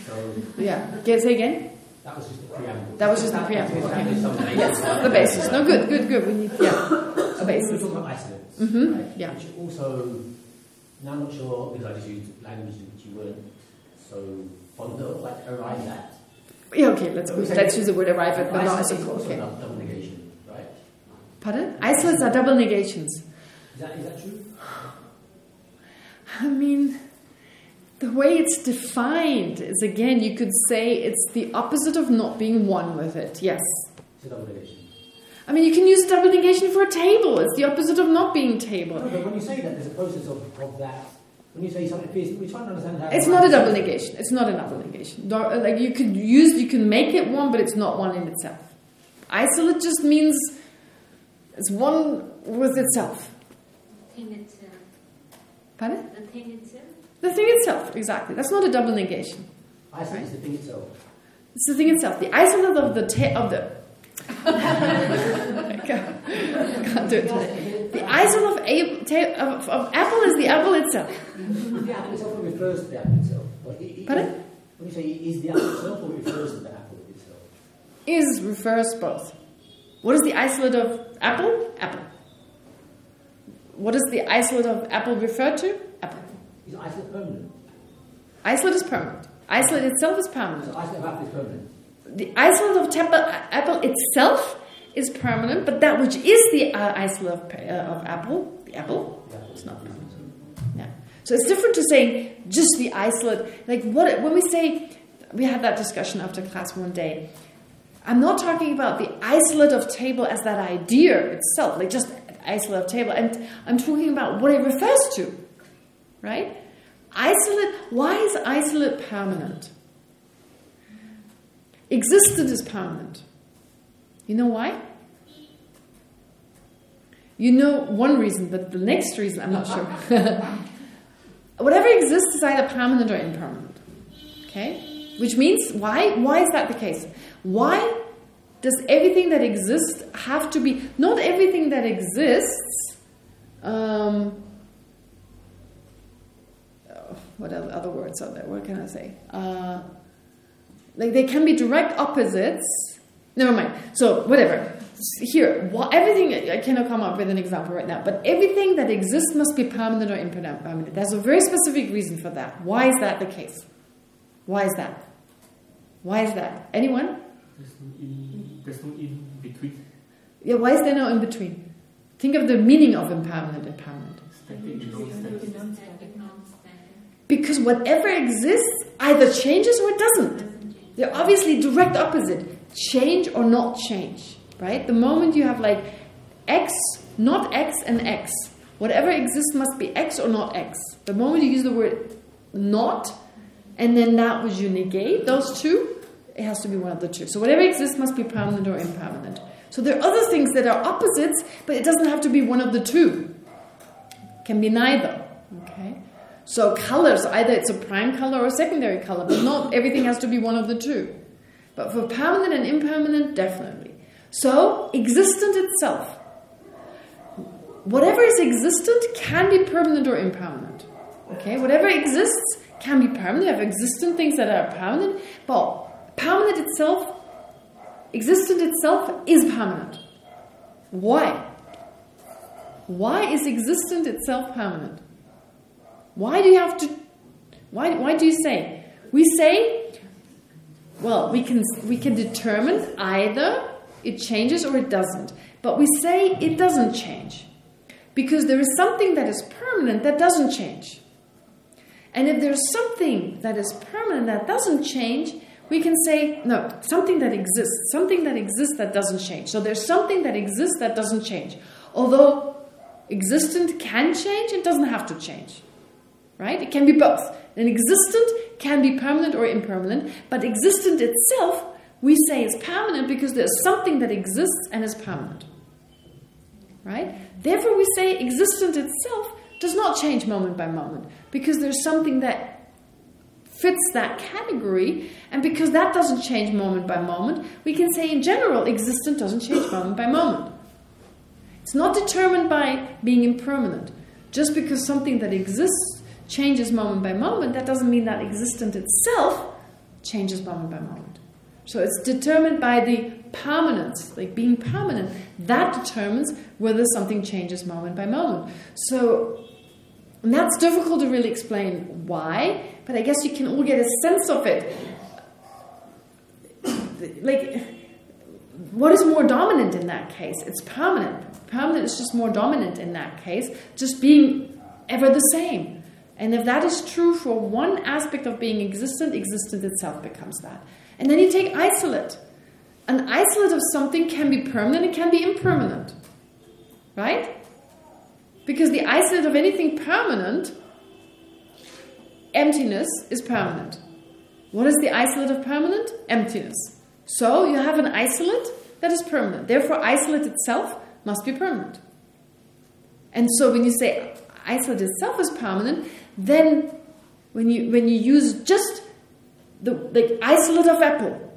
So Yeah. Can say again? that was just the preamble. That was just the That- preamble, that okay. Yes, the basis. No, good, good, good. We need, yeah, a So we were basis. talking about isolates, mm Mhm, right? yeah. Which also, now I'm not sure because I just used language which you weren't so fond of, like arrive at. Yeah, okay, let's, let's use the word arrive at, but not as a Isolate is also okay. double double negation, right? Pardon? Isolates are double negations. Is that is that true? I mean, the way it's defined is again, you could say it's the opposite of not being one with it. Yes. It's a double negation. I mean, you can use a double negation for a table. It's the opposite of not being No, table. but when you say that, there's a process of, of that. When you say something appears, we're trying to understand how. It's not a double negation. It's not a double negation. Like you could use, you can make it one, but it's not one in itself. Isolate just means it's one with itself. Thing itself. Pardon? The thing itself. The thing itself, exactly. That's not a double negation. Isolate is the thing itself. It's the thing itself. The isolate of the of the. can't, can't do it today. Isolate of, of, of apple is the apple itself. The apple itself refers to the apple itself? Or i- i- Pardon? When you say is the apple itself or refers to the apple itself? Is refers both. What is the isolate of apple? Apple. What does the isolate of apple refer to? Apple. Is isolate permanent? Isolate is permanent. Isolate itself is permanent. So isolate of apple is permanent. The isolate of apple itself is permanent, but that which is the uh, isolate of, uh, of apple, the apple, it's not permanent. Yeah. So it's different to saying just the isolate. Like what when we say we had that discussion after class one day. I'm not talking about the isolate of table as that idea itself, like just isolate of table. And I'm talking about what it refers to, right? Isolate. Why is isolate permanent? Existence is permanent. You know why? You know one reason, but the next reason I'm not sure. Whatever exists is either permanent or impermanent. Okay? Which means, why? Why is that the case? Why does everything that exists have to be... Not everything that exists... Um, oh, what other, words are there? What can I say? Uh, like, they can be direct opposites. Never mind. So, whatever. Here, what, everything... I cannot come up with an example right now. But everything that exists must be permanent or impermanent. There's a very specific reason for that. Why is that the case? Why is that? Why is that? Anyone? There's no in, there's no in between. Yeah, why is there no in between? Think of the meaning of impermanent and permanent. Because whatever exists either changes or it doesn't. Doesn't. They're obviously direct opposite. Change or not change. Right? The moment you have like X, not X and X. Whatever exists must be X or not X. The moment you use the word not, and then that which you negate, those two, it has to be one of the two. So whatever exists must be permanent or impermanent. So there are other things that are opposites, but it doesn't have to be one of the two. It can be neither. Okay? So colors, either it's a prime color or a secondary color, but not everything has to be one of the two. But for permanent and impermanent, definitely. So, existent itself. Whatever is existent can be permanent or impermanent. Okay? Whatever exists can be permanent. You have existent things that are permanent, but permanent itself, existent itself is permanent. Why? Why is existent itself permanent? Why do you have to... Why, why do you say? We say, well, we can, we can determine either it changes or it doesn't. But we say it doesn't change. Because there is something that is permanent that doesn't change. And if there's something that is permanent that doesn't change, we can say, no, something that exists, something that exists that doesn't change. So there's something that exists that doesn't change. Although existent can change, it doesn't have to change. Right? It can be both. An existent can be permanent or impermanent, but existent itself, we say is permanent because there's something that exists and is permanent. Right? Therefore, we say existent itself does not change moment by moment because there's something that fits that category. And because that doesn't change moment by moment, we can say in general, existence doesn't change moment by moment. It's not determined by being impermanent. Just because something that exists changes moment by moment, that doesn't mean that existence itself changes moment by moment. So it's determined by the permanence, like being permanent. That determines whether something changes moment by moment. So that's difficult to really explain why, but I guess you can all get a sense of it. Like, what is more dominant in that case? It's permanent. Permanent is just more dominant in that case, just being ever the same. And if that is true for one aspect of being existent, existence itself becomes that. And then you take isolate. An isolate of something can be permanent, it can be impermanent. Right? Because the isolate of anything permanent, emptiness is permanent. What is the isolate of permanent? Emptiness. So you have an isolate that is permanent. Therefore, isolate itself must be permanent. And so when you say isolate itself is permanent, then when you when you use just the like isolate of apple,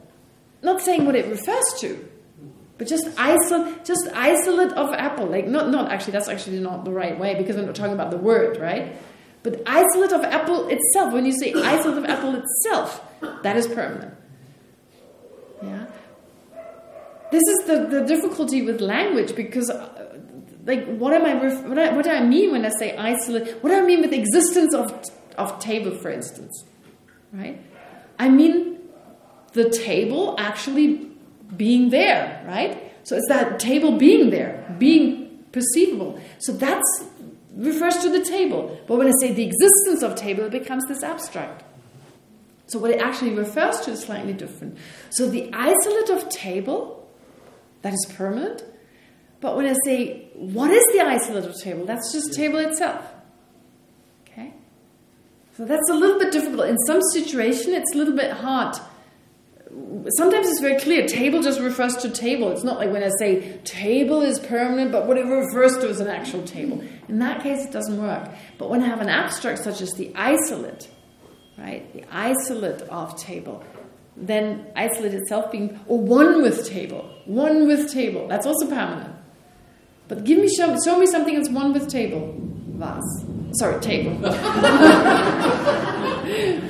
not saying what it refers to, but just isolate, just isolate of apple. Like not, not actually. That's actually not the right way because we're not talking about the word, right? But isolate of apple itself. When you say isolate of apple itself, that is permanent. Yeah. This is the the difficulty with language because, uh, like, what am I, what, I, what do I mean when I say isolate? What do I mean with the existence of of table, for instance? Right. I mean the table actually being there, right? So it's that table being there, being perceivable. So that's refers to the table. But when I say the existence of table, it becomes this abstract. So what it actually refers to is slightly different. So the isolate of table, that is permanent. But when I say, what is the isolate of table? That's just table itself. Okay? So that's a little bit difficult. In some situation, it's a little bit hard sometimes it's very clear. Table just refers to table. It's not like when I say table is permanent, but what it refers to is an actual table. In that case, it doesn't work. But when I have an abstract such as the isolate, right, the isolate of table, then isolate itself being or one with table, one with table. That's also permanent. But give me show, show me something that's one with table. Vase. Sorry, table.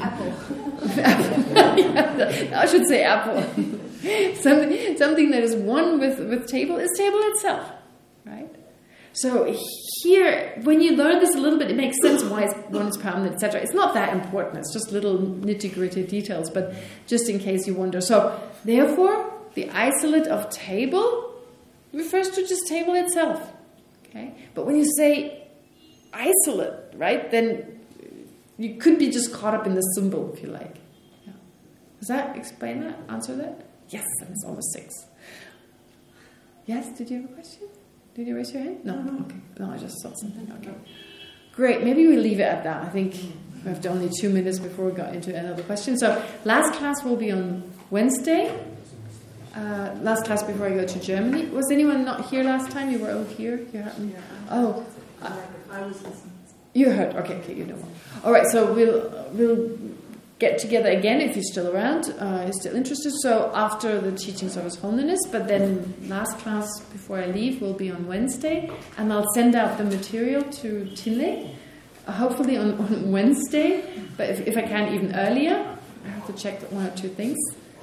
Apple. Apple I should say apple. something, something that is one with, with table is table itself, right? So here, when you learn this a little bit, it makes sense why one is permanent, etc. It's not that important. It's just little nitty-gritty details, but just in case you wonder. So, therefore, the isolate of table refers to just table itself. Okay, but when you say isolate, right, then you could be just caught up in the symbol, if you like. Does that explain that? Answer that? Yes, and it's almost six. Yes, did you have a question? Did you raise your hand? No? Okay. No, I just saw something. Okay. Great. Maybe we leave it at that. I think we have only two minutes before we got into another question. So last class will be on Wednesday. Uh, last class before I go to Germany. Was anyone not here last time? You were all here? You happened? Oh. I was listening. You heard. Okay, okay, you know. All right, so we'll we'll get together again if you're still around, uh, you're still interested. So after the teachings of His Holiness, but then last class before I leave will be on Wednesday, and I'll send out the material to Tille, uh, hopefully on, on Wednesday, but if, if I can even earlier, I have to check one or two things.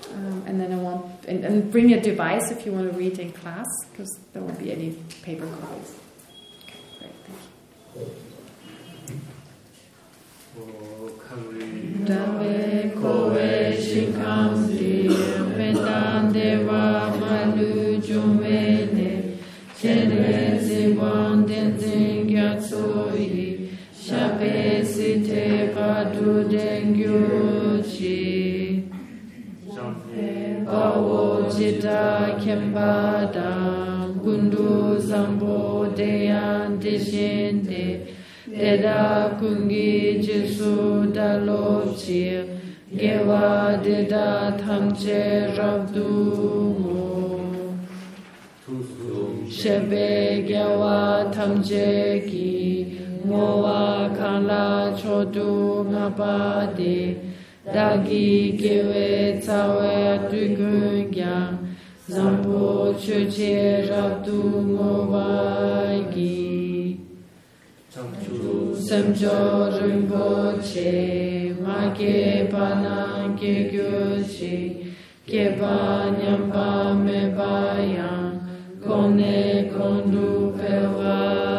Um, and then I want, and, and, bring your device if you want to read in class, because there won't be any paper copies. Great, thank you. pawo jita kempa dam kundu sambo deyan deshente deda kungi jesu dalob chi gewa deda thamche rabdu shebe gewa thamche ki ngowa khala chodu ngapade dagi gewe cawe dugungya zampo choche ratu mowagi semcho rinpo che ma ke panan ke gyoshi ke pa me paya kone kondu pewa